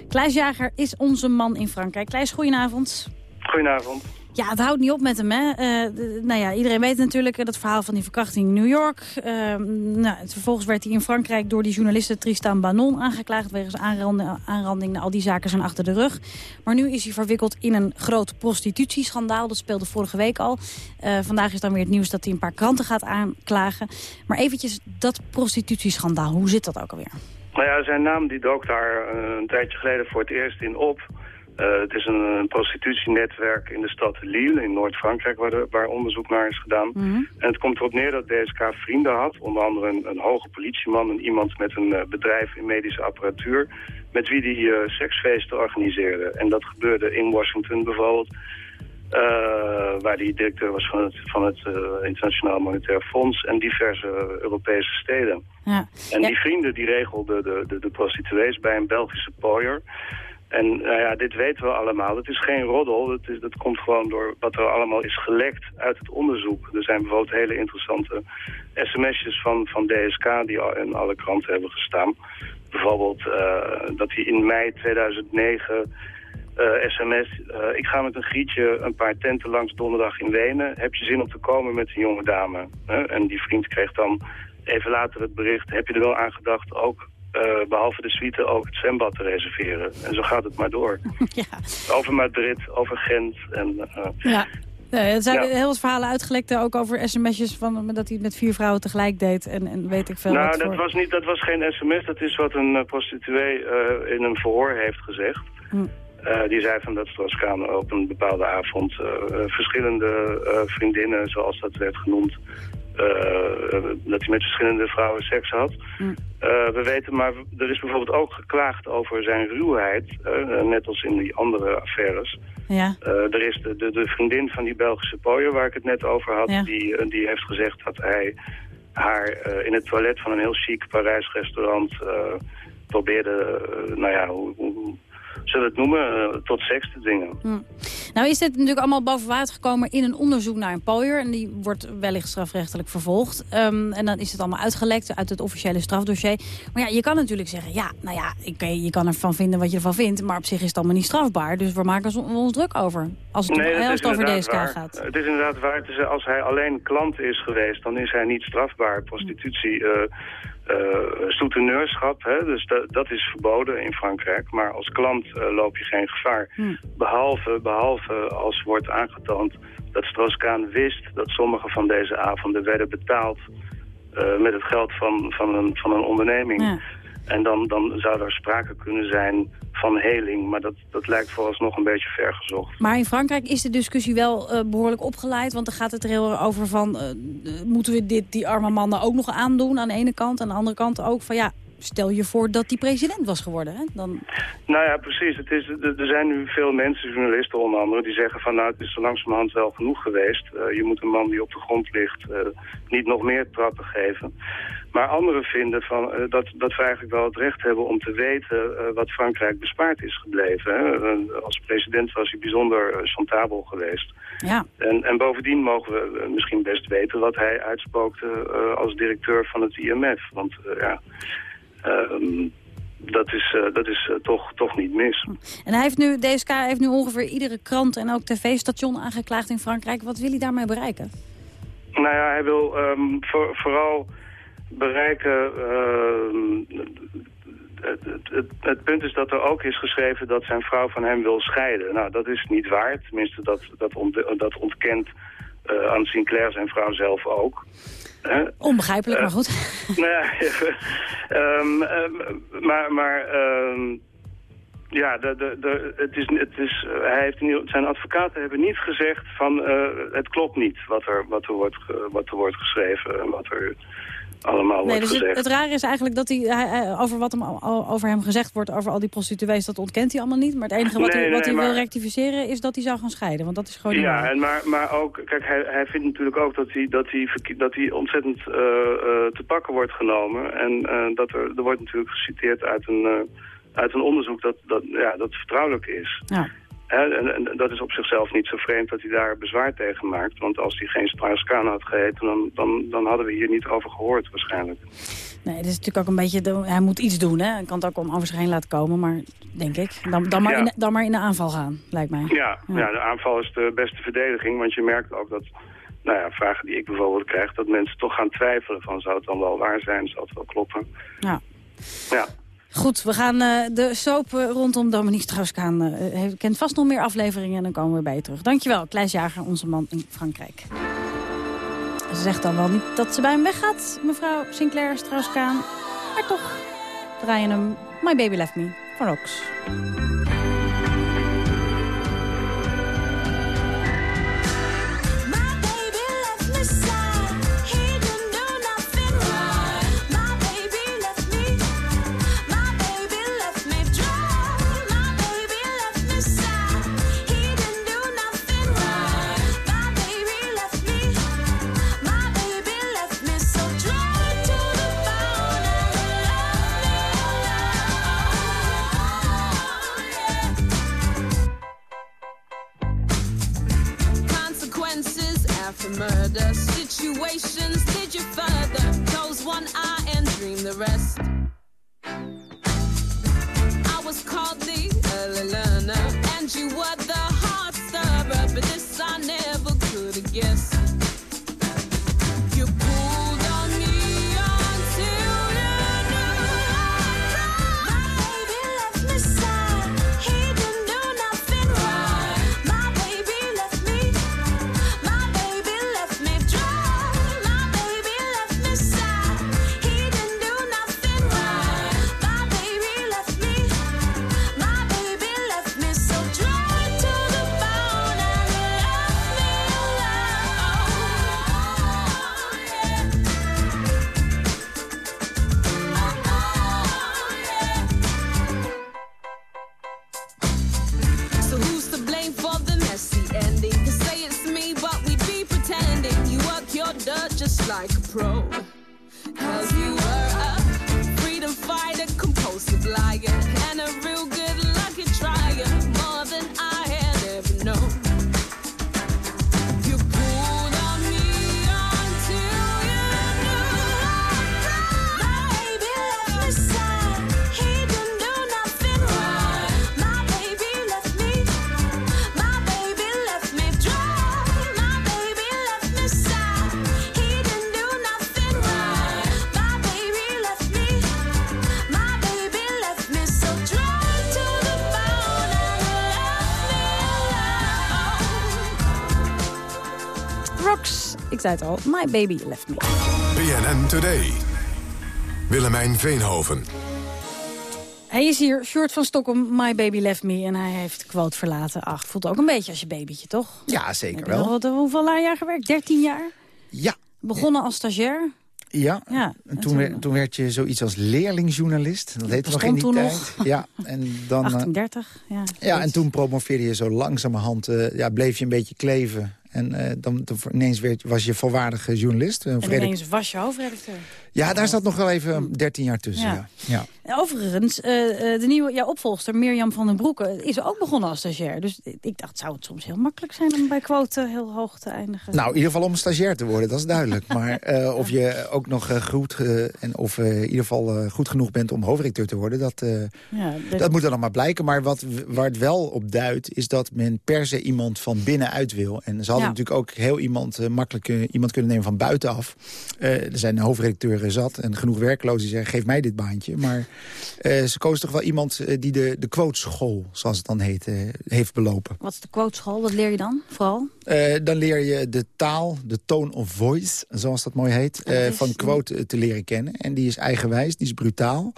Kleis Jager is onze man in Frankrijk. Kleis, goedenavond. Goedenavond. Ja, het houdt niet op met hem, hè. D- nou ja, iedereen weet natuurlijk eh, dat verhaal van die verkrachting in New York. Eh, nou, vervolgens werd hij in Frankrijk door die journaliste Tristan Banon aangeklaagd... wegens aanranding, aanranding. Nou, al die zaken zijn achter de rug. Maar nu is hij verwikkeld in een groot prostitutieschandaal. Dat speelde vorige week al. Eh, vandaag is dan weer het nieuws dat hij een paar kranten gaat aanklagen. Maar eventjes dat prostitutieschandaal, hoe zit dat ook alweer? Nou ja, zijn naam die dook daar een tijdje geleden voor het eerst in op. Eh, het is een, een prostitutienetwerk in de stad Lille in Noord-Frankrijk waar, de- waar onderzoek naar is gedaan. En het komt erop neer dat DSK vrienden had, onder andere een, een hoge politieman en iemand met een eh, bedrijf in medische apparatuur, met wie die eh, seksfeesten organiseerde. En dat gebeurde in Washington bijvoorbeeld, waar die directeur was van het, van het Internationaal Monetair Fonds en diverse Europese steden. Ja. En die vrienden die regelden de, de, de prostituees bij een Belgische pooier. En nou ja, dit weten we allemaal. Het is geen roddel. Het is, dat komt gewoon door wat er allemaal is gelekt uit het onderzoek. Er zijn bijvoorbeeld hele interessante sms'jes van, van DSK die in alle kranten hebben gestaan. Bijvoorbeeld eh, dat hij in mei 2009 eh, sms... eh, ik ga met een grietje een paar tenten langs donderdag in Wenen. Heb je zin om te komen met een jonge dame? En die vriend kreeg dan even later het bericht... heb je er wel aan gedacht ook eh, behalve de suite ook het zwembad te reserveren. En zo gaat het maar door. Over Madrid, over Gent. En, eh, Ja. Nee, er zijn Ja. heel wat verhalen uitgelekt eh, ook over sms'jes van dat hij met vier vrouwen tegelijk deed en, en weet ik veel nou, dat voor... was, niet, dat was geen sms. Dat is wat een eh, prostituee eh, in een verhoor heeft gezegd. Hm. Eh, die zei van dat Strauss-Kaan op een bepaalde avond eh, eh, verschillende eh, vriendinnen, zoals dat werd genoemd, eh, eh, dat hij met verschillende vrouwen seks had. Eh, we weten maar, er is bijvoorbeeld ook geklaagd over zijn ruwheid, eh, net als in die andere affaires. Ja. Eh, er is de, de, de vriendin van die Belgische pooier waar ik het net over had, Ja. die, eh, die heeft gezegd dat hij haar eh, in het toilet van een heel chic Parijs restaurant eh, probeerde, eh, nou ja, hoe hoe zullen we het noemen, eh, tot seks te dwingen. Hm. Nou is dit natuurlijk allemaal boven water gekomen in een onderzoek naar een pooier. En die wordt wellicht strafrechtelijk vervolgd. Ehm, en dan is het allemaal uitgelekt uit het officiële strafdossier. Maar ja, je kan natuurlijk zeggen, ja, nou ja, ik, je kan ervan vinden wat je ervan vindt. Maar op zich is het allemaal niet strafbaar. Dus we maken ons, ons druk over. Als het, Nee, als het over DSK waar. gaat. Het is inderdaad waar. Het is, als hij alleen klant is geweest, dan is hij niet strafbaar. Prostitutie, eh eh, soeteneurschap, hè, dus da- dat is verboden in Frankrijk. Maar als klant eh, loop je geen gevaar. Behalve, behalve als wordt aangetoond dat Strauss-Kaan wist dat sommige van deze avonden werden betaald eh, met het geld van, van, een, van een onderneming. Ja. En dan, dan zou er sprake kunnen zijn van heling. Maar dat, dat lijkt vooralsnog een beetje vergezocht. Maar in Frankrijk is de discussie wel eh, behoorlijk opgeleid. Want dan gaat het er heel erg over van... eh, moeten we dit, die arme mannen ook nog aandoen aan de ene kant. Aan de andere kant ook van ja, stel je voor dat die president was geworden. Hè? Dan, Nou ja, precies. Het is, er zijn nu veel mensen, journalisten onder andere, die zeggen van nou het is zo langzamerhand wel genoeg geweest. Eh, je moet een man die op de grond ligt eh, niet nog meer trappen geven. Maar anderen vinden van, eh, dat, dat we eigenlijk wel het recht hebben om te weten wat Frankrijk bespaard is gebleven. Hè. Als president was hij bijzonder chantabel geweest. ja. En, en bovendien mogen we misschien best weten wat hij uitspookte als directeur van het IMF. Want ja, dat is, eh, dat is eh, toch, toch niet mis. En hij heeft nu, DSK heeft nu ongeveer iedere krant en ook tv-station aangeklaagd in Frankrijk. Wat wil hij daarmee bereiken? Nou ja, hij wil ehm, voor- vooral bereiken... ehm, het, het, het, het punt is dat er ook is geschreven dat zijn vrouw van hem wil scheiden. Nou, dat is niet waar. Tenminste, dat, dat, ont, dat ontkent eh Anne Sinclair, zijn vrouw zelf ook. Hè? Onbegrijpelijk, maar goed. Nou ja, ehm, ehm, maar, maar ehm, Ja, de, de, de, het is, het is, eh, hij heeft, zijn advocaten hebben niet gezegd van eh, het klopt niet wat er, wat, er wordt, wat er wordt geschreven en wat er allemaal Nee, wordt dus het, gezegd. het rare is eigenlijk dat hij, over wat hem, al- over hem gezegd wordt... over al die prostituees, dat ontkent hij allemaal niet. Maar het enige wat Nee, hij, wat nee, hij wil rectificeren is dat hij zou gaan scheiden. Want dat is gewoon Ja, en maar, maar ook, kijk, hij, hij vindt natuurlijk ook dat hij, dat hij, dat hij ontzettend eh, eh, te pakken wordt genomen. En eh, dat er, er wordt natuurlijk geciteerd uit een, uit een onderzoek dat, dat, ja, dat vertrouwelijk is. Ja. En, en dat is op zichzelf niet zo vreemd dat hij daar bezwaar tegen maakt. Want als hij geen Strauss-Kaan had geheten, dan, dan, dan hadden we hier niet over gehoord waarschijnlijk. Nee, het is natuurlijk ook een beetje... hij moet iets doen, hè. Hij kan het ook om over zich heen laten komen, maar denk ik. Dan, dan, maar, Ja. in, de- dan maar in de aanval gaan, lijkt mij. Ja, ja. de aanval is de beste verdediging, want je merkt ook dat, nou ja, vragen die ik bijvoorbeeld krijg, dat mensen toch gaan twijfelen van zou het dan wel waar zijn, zou het wel kloppen. Ja. Ja. Goed, we gaan eh, de soap eh, rondom Dominique Strauss-Kaan... heeft- kent vast nog meer afleveringen en dan komen we bij je terug. Dankjewel, Kleis Jager, onze man in Frankrijk. Ze zegt dan wel niet dat ze bij hem weggaat, mevrouw Sinclair Strauss-Kaan. Maar toch draaien hem My Baby Left Me van Rox. Al, My Baby Left Me. BNN Today. Willemijn Veenhoven. Hij is hier, Short van Stockholm, My Baby Left Me. En hij heeft de quote verlaten. Ach, voelt ook een beetje als je babytje, toch? Ja, zeker Heb je nog wel. wat, hoeveel jaar gewerkt? 13 jaar? Ja. Begonnen als stagiair? Ja, Ja, en toen, werd, toen werd je zoiets als leerlingjournalist. Dat heette nog in die toen tijd. nog. Ja, en dan, eh, 1830, ja. ja, en toen promoveerde je zo langzamerhand, eh, ja, bleef je een beetje kleven. En eh, dan, dan ineens werd, was je volwaardige journalist. eh, En ineens was je hoofdredacteur. Ja, daar zat nog wel even 13 jaar tussen. Ja. Ja. Ja. Overigens, eh, eh, de nieuwe ja, opvolgster Mirjam van den Broeke is ook begonnen als stagiair. Dus ik dacht, zou het soms heel makkelijk zijn om bij quote heel hoog te eindigen? Nou, in ieder geval om stagiair te worden, dat is duidelijk. Maar eh, of je ook nog eh, goed, en of in ieder geval goed genoeg bent om hoofdredacteur te worden... dat, Ja, dat moet dan nog maar blijken. Maar wat, waar het wel op duidt, is dat men per se iemand van binnenuit wil. En ze hadden natuurlijk ook heel iemand makkelijk iemand kunnen nemen van buitenaf. Er zijn hoofdredacteuren zat en genoeg werklozen die zeggen... geef mij dit baantje. Maar eh, ze koos toch wel iemand eh, die de, de quoteschool, zoals het dan heet, eh, heeft belopen. Wat is de quoteschool? Wat leer je dan vooral? Dan leer je de taal, de tone of voice, zoals dat mooi heet, eh, van quote te leren kennen. En die is eigenwijs, die is brutaal.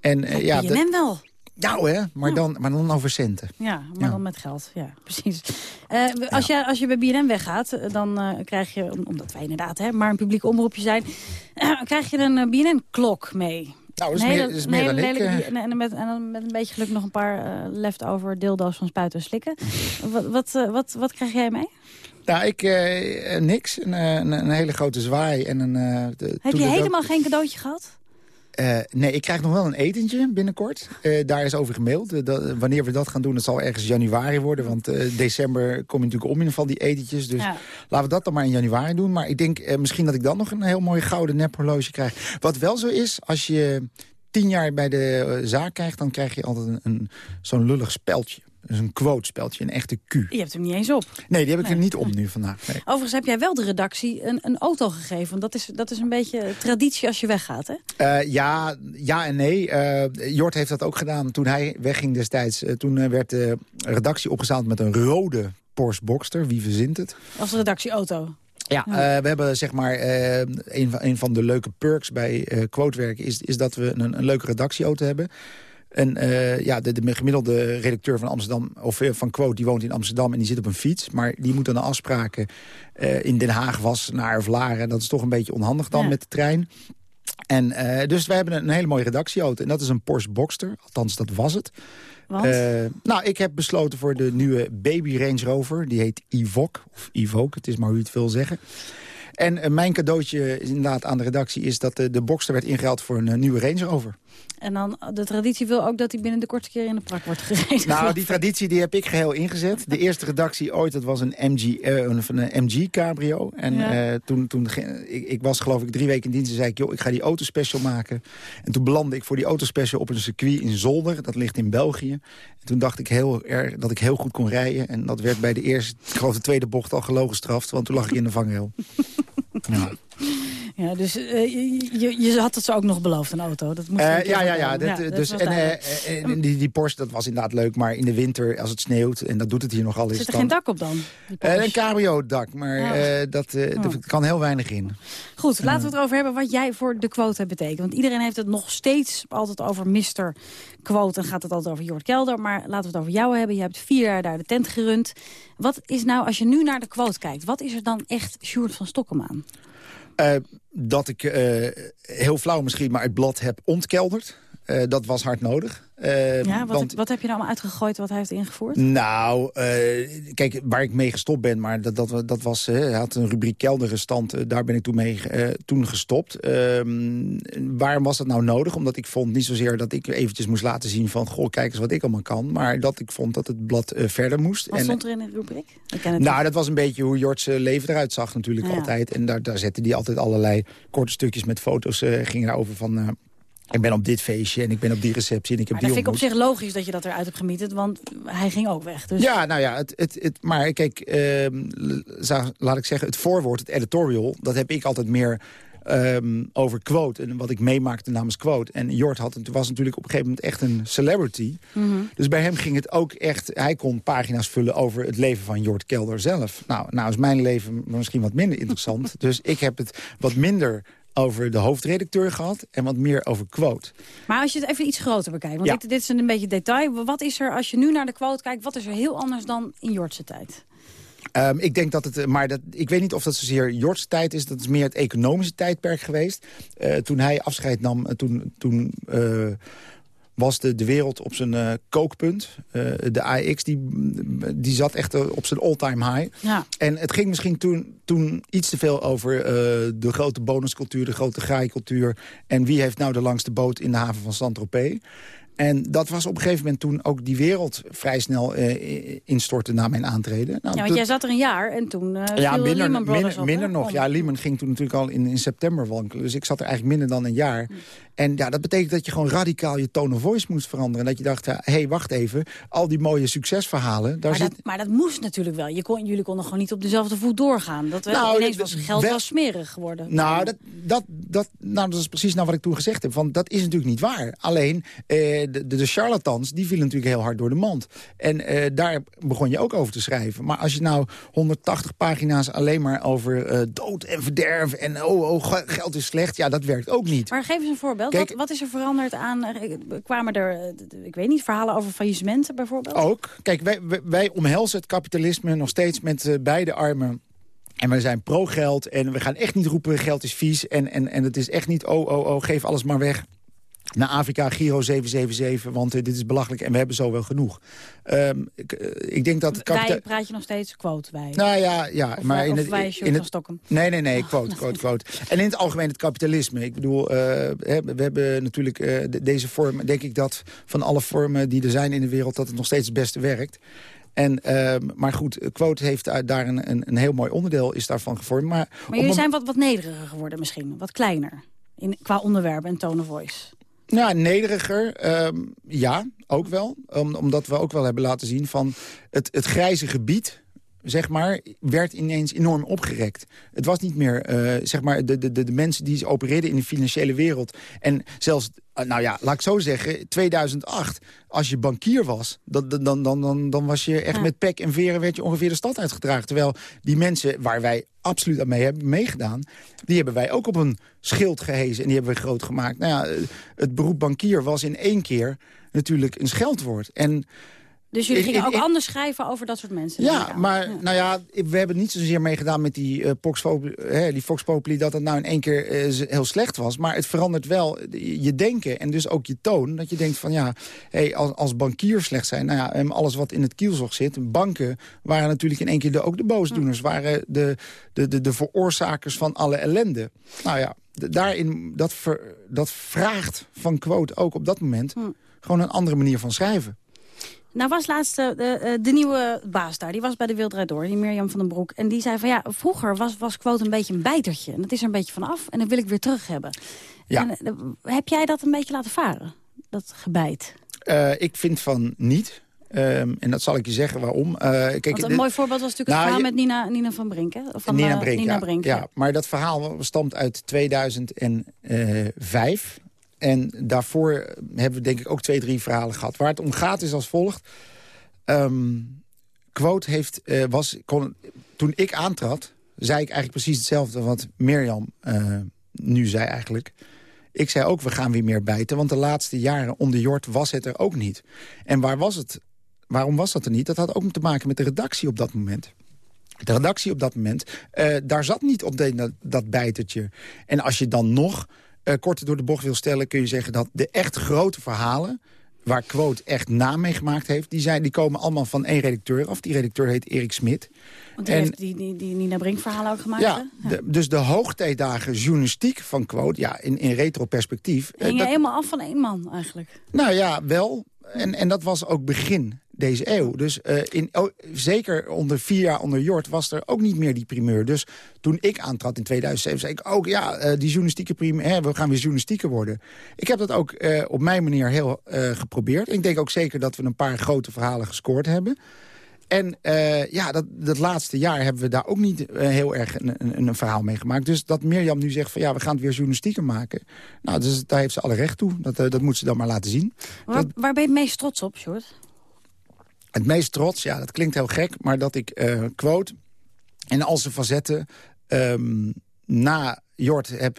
En, ja, dat- wel. Nou hè, maar, dan, maar dan over centen. Ja, maar dan met geld. Ja, precies. Eh, als, je, als je bij BNN weggaat, eh, dan eh, krijg je, om- omdat wij inderdaad hè, maar een publiek omroepje zijn... krijg je een BNN-klok mee. Nou, dat is meer- dat is meer dan ik, lelijke-. En, en met, en dan met een beetje geluk nog een paar leftover dildo's van spuiten en slikken. wat, wat, wat, wat krijg jij mee? Nou, ik, niks. Een, een, een hele grote zwaai. En een, de- Heb je helemaal geen cadeautje gehad? Eh, nee, ik krijg nog wel een etentje binnenkort. Eh, daar is over gemaild. Eh, dat- wanneer we dat gaan doen, dat zal ergens januari worden. Want december kom je natuurlijk om in van die etentjes. Dus Ja. laten we dat dan maar in januari doen. Maar ik denk misschien dat ik dan nog een heel mooi gouden nephorloge krijg. Wat wel zo is, als je tien jaar bij de zaak krijgt... dan krijg je altijd een, een, zo'n lullig speldje. Dus een quote-speldje, een echte Q. Je hebt hem niet eens op. Nee, die heb ik Nee. er niet om nu vandaag. Nee. Overigens heb jij wel de redactie een, een auto gegeven. Want dat is, dat is een beetje traditie als je weggaat, hè? Eh, ja, ja en nee. Eh, Jort heeft dat ook gedaan toen hij wegging destijds. Eh, toen werd de redactie opgezadeld met een rode Porsche Boxster. Wie verzint het? Als redactieauto. Ja, eh, we hebben zeg maar een, van, een van de leuke perks bij eh quotewerken is, is dat we een, een leuke redactieauto hebben. En eh, ja, de, de gemiddelde redacteur van Amsterdam, of eh, van Quote, die woont in Amsterdam en die zit op een fiets. Maar die moet dan de afspraken eh, in Den Haag was naar Vlaren. Dat is toch een beetje onhandig dan Ja. met de trein. En dus we hebben een, hele mooie redactieauto. En dat is een Porsche Boxster. Althans, dat was het. Nou, ik heb besloten voor de nieuwe Baby Range Rover. Die heet Evoque, of Evoque, het is maar hoe je het wil zeggen. En mijn cadeautje is inderdaad aan de redactie... is dat de, de Boxster werd ingeruild voor een nieuwe Range Rover. En dan, de traditie wil ook dat hij binnen de kortste keer in de prak wordt gereden. Nou, die traditie die heb ik geheel ingezet. De eerste redactie ooit, dat was een MG, eh, een, van een MG cabrio. En Ja. eh, toen, toen ik, ik was geloof ik drie weken in dienst en zei ik... joh, ik ga die autospecial maken. En toen belandde ik voor die autospecial op een circuit in Zolder. Dat ligt in België. En toen dacht ik heel erg dat ik heel goed kon rijden. En dat werd bij de eerste, ik geloof de tweede bocht al gelogen gestraft. Want toen lag ik in de vangrail. ja. Ja, dus eh, je, je, had het ze ook nog beloofd, een auto. Dat moet je Eh, ja, ja, ja. Dat, dat dus, en, eh, eh, en die, die Porsche, dat was inderdaad leuk. Maar in de winter, als het sneeuwt, en dat doet het hier nogal... is Zit er dan- geen dak op dan? Eh, een cabrio-dak, maar Ja. eh, dat, eh, Oh. er kan heel weinig in. Goed, laten we het erover hebben wat jij voor de quote hebt betekend. Want iedereen heeft het nog steeds altijd over Mr. Quote... en gaat het altijd over Jort Kelder. Maar laten we het over jou hebben. Je hebt vier jaar daar de tent gerund. Wat is nou, als je nu naar de quote kijkt... wat is er dan echt Sjoerd van Stokkem aan? Eh, dat ik eh, heel flauw misschien, maar het blad heb ontkelderd. Eh, dat was hard nodig. Eh, ja, wat, want, wat heb je nou allemaal uitgegooid wat hij heeft ingevoerd? nou, eh, kijk, waar ik mee gestopt ben, maar dat, dat, dat was, hij had een rubriek kelderrestand, eh, daar ben ik toen mee toen gestopt. Ehm, waarom was dat nou nodig? Omdat ik vond niet zozeer dat ik eventjes moest laten zien van, goh, kijk eens wat ik allemaal kan. Maar dat ik vond dat het blad verder moest. Wat En- stond er in de rubriek? Ik ken het nou, niet. dat was een beetje hoe Jort's leven eruit zag natuurlijk Ja. altijd. En daar, daar zette hij altijd allerlei korte stukjes met foto's. gingen daarover van... ik ben op dit feestje en ik ben op die receptie en ik heb Maar dat die vind ik op zich logisch dat je dat eruit hebt gemieterd, want hij ging ook weg. Dus Ja, nou ja, het, het, het, maar kijk, ehm, laat ik zeggen, het voorwoord, het editorial... dat heb ik altijd meer ehm, over Quote en wat ik meemaakte namens Quote. En Jort had, was natuurlijk op een gegeven moment echt een celebrity. Mhm. Dus bij hem ging het ook echt... Hij kon pagina's vullen over het leven van Jort Kelder zelf. Nou, nou is mijn leven misschien wat minder interessant. dus ik heb het wat minder over de hoofdredacteur gehad... en wat meer over Quote. Maar als je het even iets groter bekijkt, want Ja. dit, dit is een beetje detail. Wat is er, als je nu naar de quote kijkt, wat is er heel anders dan in Jortse tijd? Ehm, ik denk dat het, eh, maar dat, ik weet niet of dat zozeer Jorts tijd is. Dat is meer het economische tijdperk geweest. Eh, toen hij afscheid nam, eh, toen, toen was de, de wereld op zijn eh, kookpunt. Eh, de AX die, die zat echt eh, op zijn all-time high. Ja. En het ging misschien toen, toen iets te veel over de grote bonuscultuur, de grote graaikultuur. En wie heeft nou de langste boot in de haven van Saint-Tropez? En dat was op een gegeven moment toen ook die wereld vrij snel eh, instortte na mijn aantreden. Nou, ja, want jij zat er een jaar en toen uh, ja, viel minder, Lehman Brothers minder, op, minder hè? nog. Om. Ja, Lehman ging toen natuurlijk al in, in september wankelen. Dus ik zat er eigenlijk minder dan een jaar. En ja, dat betekent dat je gewoon radicaal je tone of voice moest veranderen. En dat je dacht, hé, hey, wacht even. Al die mooie succesverhalen, daar Maar, zit... dat, maar dat moest natuurlijk wel. Je kon, jullie konden gewoon niet op dezelfde voet doorgaan. Dat Nou, ineens was geld wel- smerig geworden. Nou dat, dat, dat, nou, dat is precies nou wat ik toen gezegd heb. Van, dat is natuurlijk niet waar. Alleen, eh, de, de, de charlatans, die vielen natuurlijk heel hard door de mand. En eh, daar begon je ook over te schrijven. Maar als je nou 180 pagina's alleen maar over eh, dood en verderf... en oh, oh, ge- geld is slecht, ja, dat werkt ook niet. Maar geef eens een voorbeeld. Kijk- wat, wat is er veranderd aan... eh, Kwamen er, eh, ik weet niet, verhalen over faillissementen bijvoorbeeld? Ook. Kijk, wij, wij, wij omhelzen het kapitalisme nog steeds met eh, beide armen. En we zijn pro-geld en we gaan echt niet roepen geld is vies. En, en, en het is echt niet, oh, oh, oh, geef alles maar weg. Naar Afrika, Giro 777, want eh, dit is belachelijk en we hebben zo wel genoeg. Ehm, ik, eh, ik denk dat Wij praat je nog steeds quote, wij. Nou ja, ja Of maar wij- in het, wij, in het Stokken. Nee, nee, nee, quote, quote, quote. En in het algemeen het kapitalisme. Ik bedoel, eh, we hebben natuurlijk eh, de- deze vorm, denk ik dat van alle vormen die er zijn in de wereld, dat het nog steeds het beste werkt. En, ehm, maar goed, quote heeft daar- een, een, een heel mooi onderdeel is daarvan gevormd. Maar, Maar jullie een- zijn wat, wat nederiger geworden misschien. Wat kleiner. In, qua onderwerp en tone of voice. Ja, nederiger. ehm, ja, ook wel. Om- omdat we ook wel hebben laten zien van het, het grijze gebied zeg maar, werd ineens enorm opgerekt. Het was niet meer, eh, zeg maar, de, de, de, mensen die opereerden in de financiële wereld. En zelfs, eh, nou ja, laat ik zo zeggen, 2008, als je bankier was... dan, dan, dan, dan, dan was je echt Ja. met pek en veren werd je ongeveer de stad uitgedragen. Terwijl die mensen waar wij absoluut aan mee hebben meegedaan... die hebben wij ook op een schild gehezen en die hebben we groot gemaakt. Nou ja, eh, het beroep bankier was in één keer natuurlijk een scheldwoord. En Dus jullie gingen ik- ook ik- anders schrijven over dat soort mensen. ja, maar nou ja, we hebben niet zozeer meegedaan met die, uh, Populi, hè, die Populi... dat het nou in één keer eh, heel slecht was. Maar het verandert wel je je denken en dus ook je toon. Dat je denkt van ja, hey, als, als bankiers slecht zijn... nou ja, en alles wat in het kielzog zit... banken waren natuurlijk in één keer de, ook de boosdoeners. Waren de, de, de, de veroorzakers van alle ellende. Nou ja, daarin, dat, ver- dat vraagt van quote ook op dat moment... gewoon een andere manier van schrijven. Nou was laatst eh, de, eh, de nieuwe baas daar. Die was bij de Wildrijd Door, die Mirjam van den Broek. En die zei van ja, vroeger was, was quote een beetje een bijtertje. En dat is er een beetje vanaf. En dat wil ik weer terug hebben. Ja. En, eh, heb jij dat een beetje laten varen? Dat gebijt. Ik vind van niet. Ehm, en dat zal ik je zeggen waarom. Kijk, Want een dit- mooi voorbeeld was natuurlijk Nou, het verhaal je- met Nina, Nina van Brink. Hè? Van, Nina Brink, Nina ja. Brink, ja. Maar dat verhaal stamt uit 2005. En daarvoor hebben we denk ik ook twee, drie verhalen gehad. Waar het om gaat is als volgt. Ehm, Quote heeft, eh, was, kon, toen ik aantrad, zei ik eigenlijk precies hetzelfde wat Mirjam eh, nu zei eigenlijk. Ik zei ook, we gaan weer meer bijten, want de laatste jaren onder Jort was het er ook niet. En waar was het? Waarom was dat er niet? Dat had ook te maken met de redactie op dat moment. De redactie op dat moment, eh, daar zat niet op de, dat, dat bijtertje. En als je dan nog eh, korter door de bocht wil stellen... kun je zeggen dat de echt grote verhalen waar Quote echt naam mee gemaakt heeft... die, zijn, die komen allemaal van één redacteur af. Die redacteur heet Erik Smit. Want die En- heeft die, die, die Nina Brink verhalen ook gemaakt. Ja, de- dus de hoogtijdagen journalistiek van Quote... ja, in, in retro-perspectief... eh, Hing je dat- helemaal af van één man eigenlijk. nou ja, wel. En, en dat was ook begin deze eeuw. Dus eh, in, oh, zeker onder vier jaar onder Jort was er ook niet meer die primeur. Dus toen ik aantrad in 2007, zei ik ook... ja, eh, die journalistieke primeur, hè, we gaan weer journalistieker worden. Ik heb dat ook eh, op mijn manier heel geprobeerd. Ik denk ook zeker dat we een paar grote verhalen gescoord hebben. En eh, ja, dat, dat laatste jaar hebben we daar ook niet eh, heel erg een, een, een verhaal mee gemaakt. Dus dat Mirjam nu zegt van ja, we gaan het weer journalistieker maken. Nou, dus daar heeft ze alle recht toe. Dat, eh, dat moet ze dan maar laten zien. Waar, waar ben je het meest trots op, Sjoerd? Het meest trots, ja, dat klinkt heel gek, maar dat ik quote en al zijn facetten ehm, na Jort heb,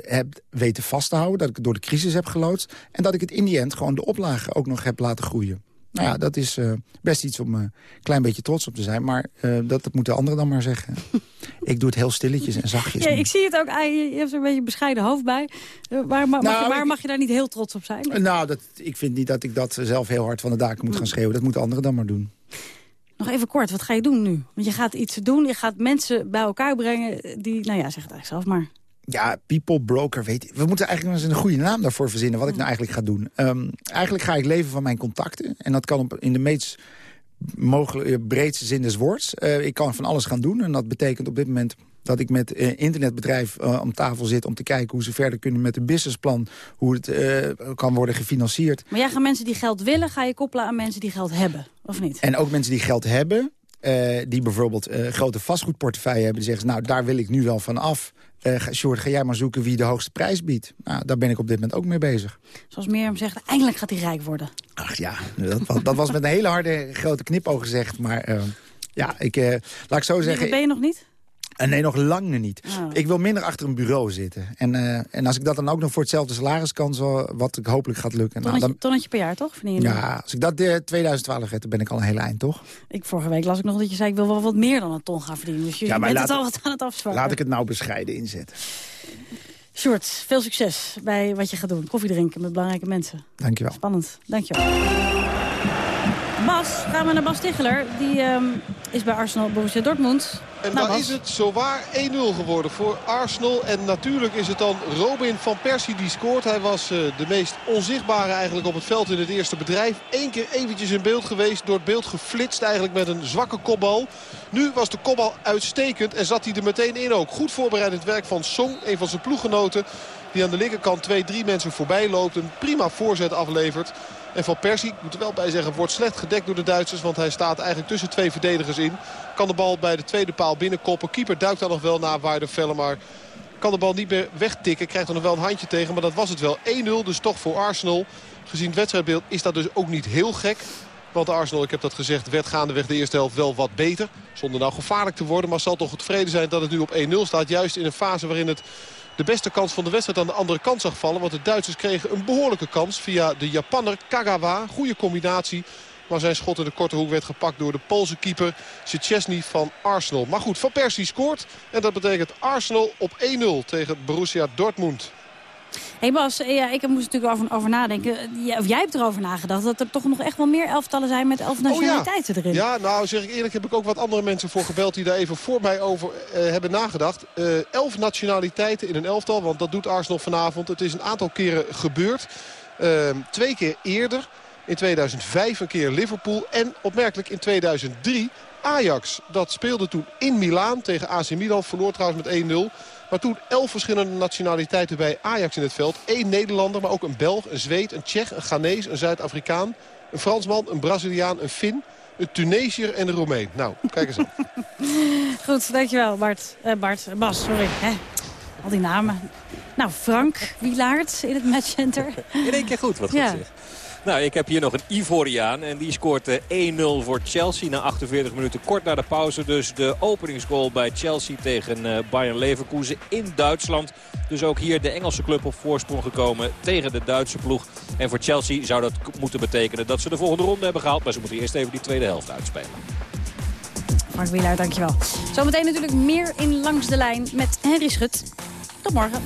heb weten vast te houden. Dat ik het door de crisis heb geloodst. En dat ik het in die end gewoon de oplage ook nog heb laten groeien. Nou ja, dat is eh, best iets om eh, een klein beetje trots op te zijn. Maar eh, dat, dat moeten anderen dan maar zeggen. ik doe het heel stilletjes en zachtjes. Ja, ik zie het ook. ah, Je hebt er een beetje een bescheiden hoofd bij. Eh, Waar, ma- mag, Nou, je, waar ik- mag je daar niet heel trots op zijn? Nou, dat, ik vind niet dat ik dat zelf heel hard van de daken moet gaan schreeuwen. Dat moeten anderen dan maar doen. Nog even kort, wat ga je doen nu? Want je gaat iets doen, je gaat mensen bij elkaar brengen die... Nou ja, zeg het eigenlijk zelf maar. Ja, people broker, weet je. We moeten eigenlijk eens een goede naam daarvoor verzinnen... wat ik nou eigenlijk ga doen. Ehm, eigenlijk ga ik leven van mijn contacten. En dat kan op, in de meest mogelijke, breedste zin des woords. Eh, ik kan van alles gaan doen. En dat betekent op dit moment dat ik met eh internetbedrijf eh, om tafel zit... om te kijken hoe ze verder kunnen met een businessplan. Hoe het eh, kan worden gefinancierd. Maar jij gaat mensen die geld willen, ga je koppelen aan mensen die geld hebben, of niet? En ook mensen die geld hebben. Eh, die bijvoorbeeld eh, grote vastgoedportefeuille hebben... die zeggen, nou, daar wil ik nu wel van af. Eh, ga- Sjoerd, ga jij maar zoeken wie de hoogste prijs biedt. Nou, daar ben ik op dit moment ook mee bezig. Zoals Mirjam zegt, eindelijk gaat hij rijk worden. Ach ja, dat, was- dat was met een hele harde grote knipoog gezegd. Maar ja, ik, laat ik zo zeggen... Dat ben je nog niet? Eh, nee, nog lang niet. Oh. Ik wil minder achter een bureau zitten. En, eh, en als ik dat dan ook nog voor hetzelfde salaris kan... Zo, wat ik hopelijk gaat lukken... Nou, Tonnetje, dan, tonnetje per jaar, toch? Ja, als ik dat eh, 2012 red, dan ben ik al een hele eind, toch? Ik, vorige week las ik nog dat je zei, ik wil wel wat meer dan een ton gaan verdienen. Dus je, Ja, bent het laat- al wat aan het afzwakken. Laat ik het nou bescheiden inzetten. Sjoerd, veel succes bij wat je gaat doen. Koffie drinken met belangrijke mensen. Dankjewel. Spannend, dankjewel. Bas, gaan we naar Bas Ticheler. Die ehm, is bij Arsenal Borussia Dortmund. En Nou, daar is het zowaar 1-0 geworden voor Arsenal. En natuurlijk is het dan Robin van Persie die scoort. Hij was eh, de meest onzichtbare eigenlijk op het veld in het eerste bedrijf. Eén keer eventjes in beeld geweest. Door het beeld geflitst eigenlijk met een zwakke kopbal. Nu was de kopbal uitstekend en zat hij er meteen in ook. Goed voorbereidend werk van Song, een van zijn ploeggenoten. Die aan de linkerkant twee, drie mensen voorbij loopt. Een prima voorzet aflevert. En Van Persie, ik moet er wel bij zeggen, wordt slecht gedekt door de Duitsers. Want hij staat eigenlijk tussen twee verdedigers in. Kan de bal bij de tweede paal binnenkoppen. Keeper duikt dan nog wel naar Weidenfeller. Maar kan de bal niet meer wegtikken. Krijgt er nog wel een handje tegen. Maar dat was het wel. 1-0 dus toch voor Arsenal. Gezien het wedstrijdbeeld is dat dus ook niet heel gek. Want Arsenal, ik heb dat gezegd, werd gaandeweg de eerste helft wel wat beter. Zonder nou gevaarlijk te worden. Maar zal toch tevreden zijn dat het nu op 1-0 staat. Juist in een fase waarin het de beste kans van de wedstrijd aan de andere kant zag vallen. Want de Duitsers kregen een behoorlijke kans via de Japanner Kagawa. Goede combinatie. Maar zijn schot in de korte hoek werd gepakt door de Poolse keeper Szczesny van Arsenal. Maar goed, Van Persie scoort. En dat betekent Arsenal op 1-0 tegen Borussia Dortmund. hey Bas, eh, ja, ik moest er natuurlijk over, over nadenken. Of jij hebt erover nagedacht dat er toch nog echt wel meer elftallen zijn met elf nationaliteiten erin. Oh Ja, nou zeg ik eerlijk, heb ik ook wat andere mensen voor gebeld... die daar even voor mij over eh, hebben nagedacht. Eh, elf nationaliteiten in een elftal, want dat doet Arsenal vanavond. Het is een aantal keren gebeurd. Twee keer eerder. In 2005 een keer Liverpool. En opmerkelijk in 2003 Ajax. Dat speelde toen in Milaan tegen AC Milan. Verloor trouwens met 1-0. Maar toen elf verschillende nationaliteiten bij Ajax in het veld. Eén Nederlander, maar ook een Belg, een Zweed, een Tsjech, een Ghanese, een Zuid-Afrikaan. Een Fransman, een Braziliaan, een Fin, een Tunesiër en een Roemeen. Nou, kijk eens aan. Goed, dankjewel Bart. Eh, Bart, eh, Bas, sorry. Hè? Al die namen. Nou, Frank Wielaert in het matchcenter. In één keer goed, wat goed Ja. zeg. Nou, ik heb hier nog een Ivoriaan en die scoort eh, 1-0 voor Chelsea na 48 minuten. Kort na de pauze dus de openingsgoal bij Chelsea tegen eh, Bayern Leverkusen in Duitsland. Dus ook hier de Engelse club op voorsprong gekomen tegen de Duitse ploeg. En voor Chelsea zou dat moeten betekenen dat ze de volgende ronde hebben gehaald. Maar ze moeten eerst even die tweede helft uitspelen. Frank Wielaert, dankjewel. Zometeen natuurlijk meer in Langs de Lijn met Henry Schut. Tot morgen.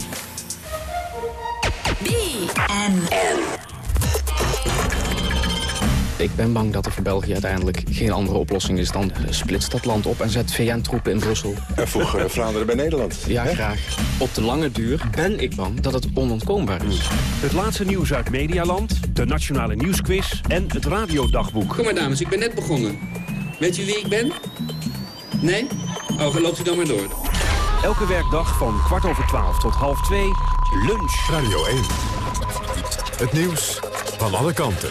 Ik ben bang dat er voor België uiteindelijk geen andere oplossing is dan eh, splits dat land op en zet VN-troepen in Brussel. En voeg Vlaanderen bij Nederland. Ja, graag. Op de lange duur ben ik bang dat het onontkoombaar is. Het laatste nieuws uit Medialand, de Nationale Nieuwsquiz en het Radiodagboek. Kom maar dames, ik ben net begonnen. Weet u wie ik ben? Nee? Oh, loopt u dan maar door. Elke werkdag van kwart over twaalf tot half twee, lunch. Radio 1. Het nieuws van alle kanten.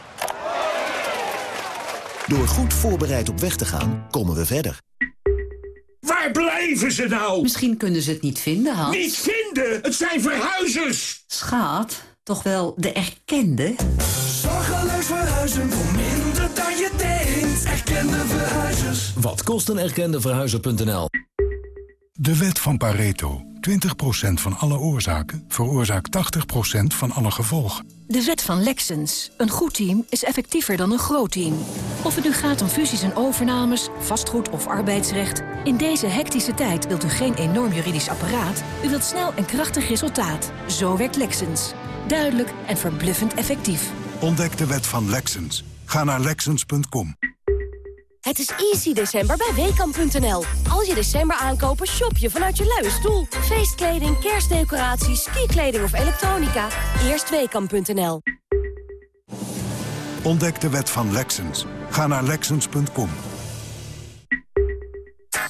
Door goed voorbereid op weg te gaan, komen we verder. Waar blijven ze nou? Misschien kunnen ze het niet vinden, Hans. Niet vinden! Het zijn verhuizers! Schaat, toch wel de erkende? Zorgeloos verhuizen voor minder dan je denkt. Erkende verhuizers. Wat kost een erkende verhuizer.nl? De wet van Pareto. 20% van alle oorzaken veroorzaakt 80% van alle gevolgen. De wet van Lexens. Een goed team is effectiever dan een groot team. Of het nu gaat om fusies en overnames, vastgoed of arbeidsrecht... in deze hectische tijd wilt u geen enorm juridisch apparaat. U wilt snel en krachtig resultaat. Zo werkt Lexens. Duidelijk en verbluffend effectief. Ontdek de wet van Lexens. Ga naar Lexens.com. Het is easy december bij Weekamp.nl. Als je december aankopen, shop je vanuit je luie stoel. Feestkleding, kerstdecoraties, skikleding of elektronica. Eerst Weekamp.nl. Ontdek de wet van Lexens. Ga naar Lexens.com.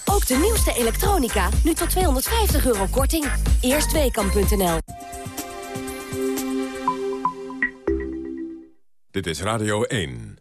Ook de nieuwste elektronica, nu tot 250 euro korting. Eerst Weekamp.nl. Dit is Radio 1.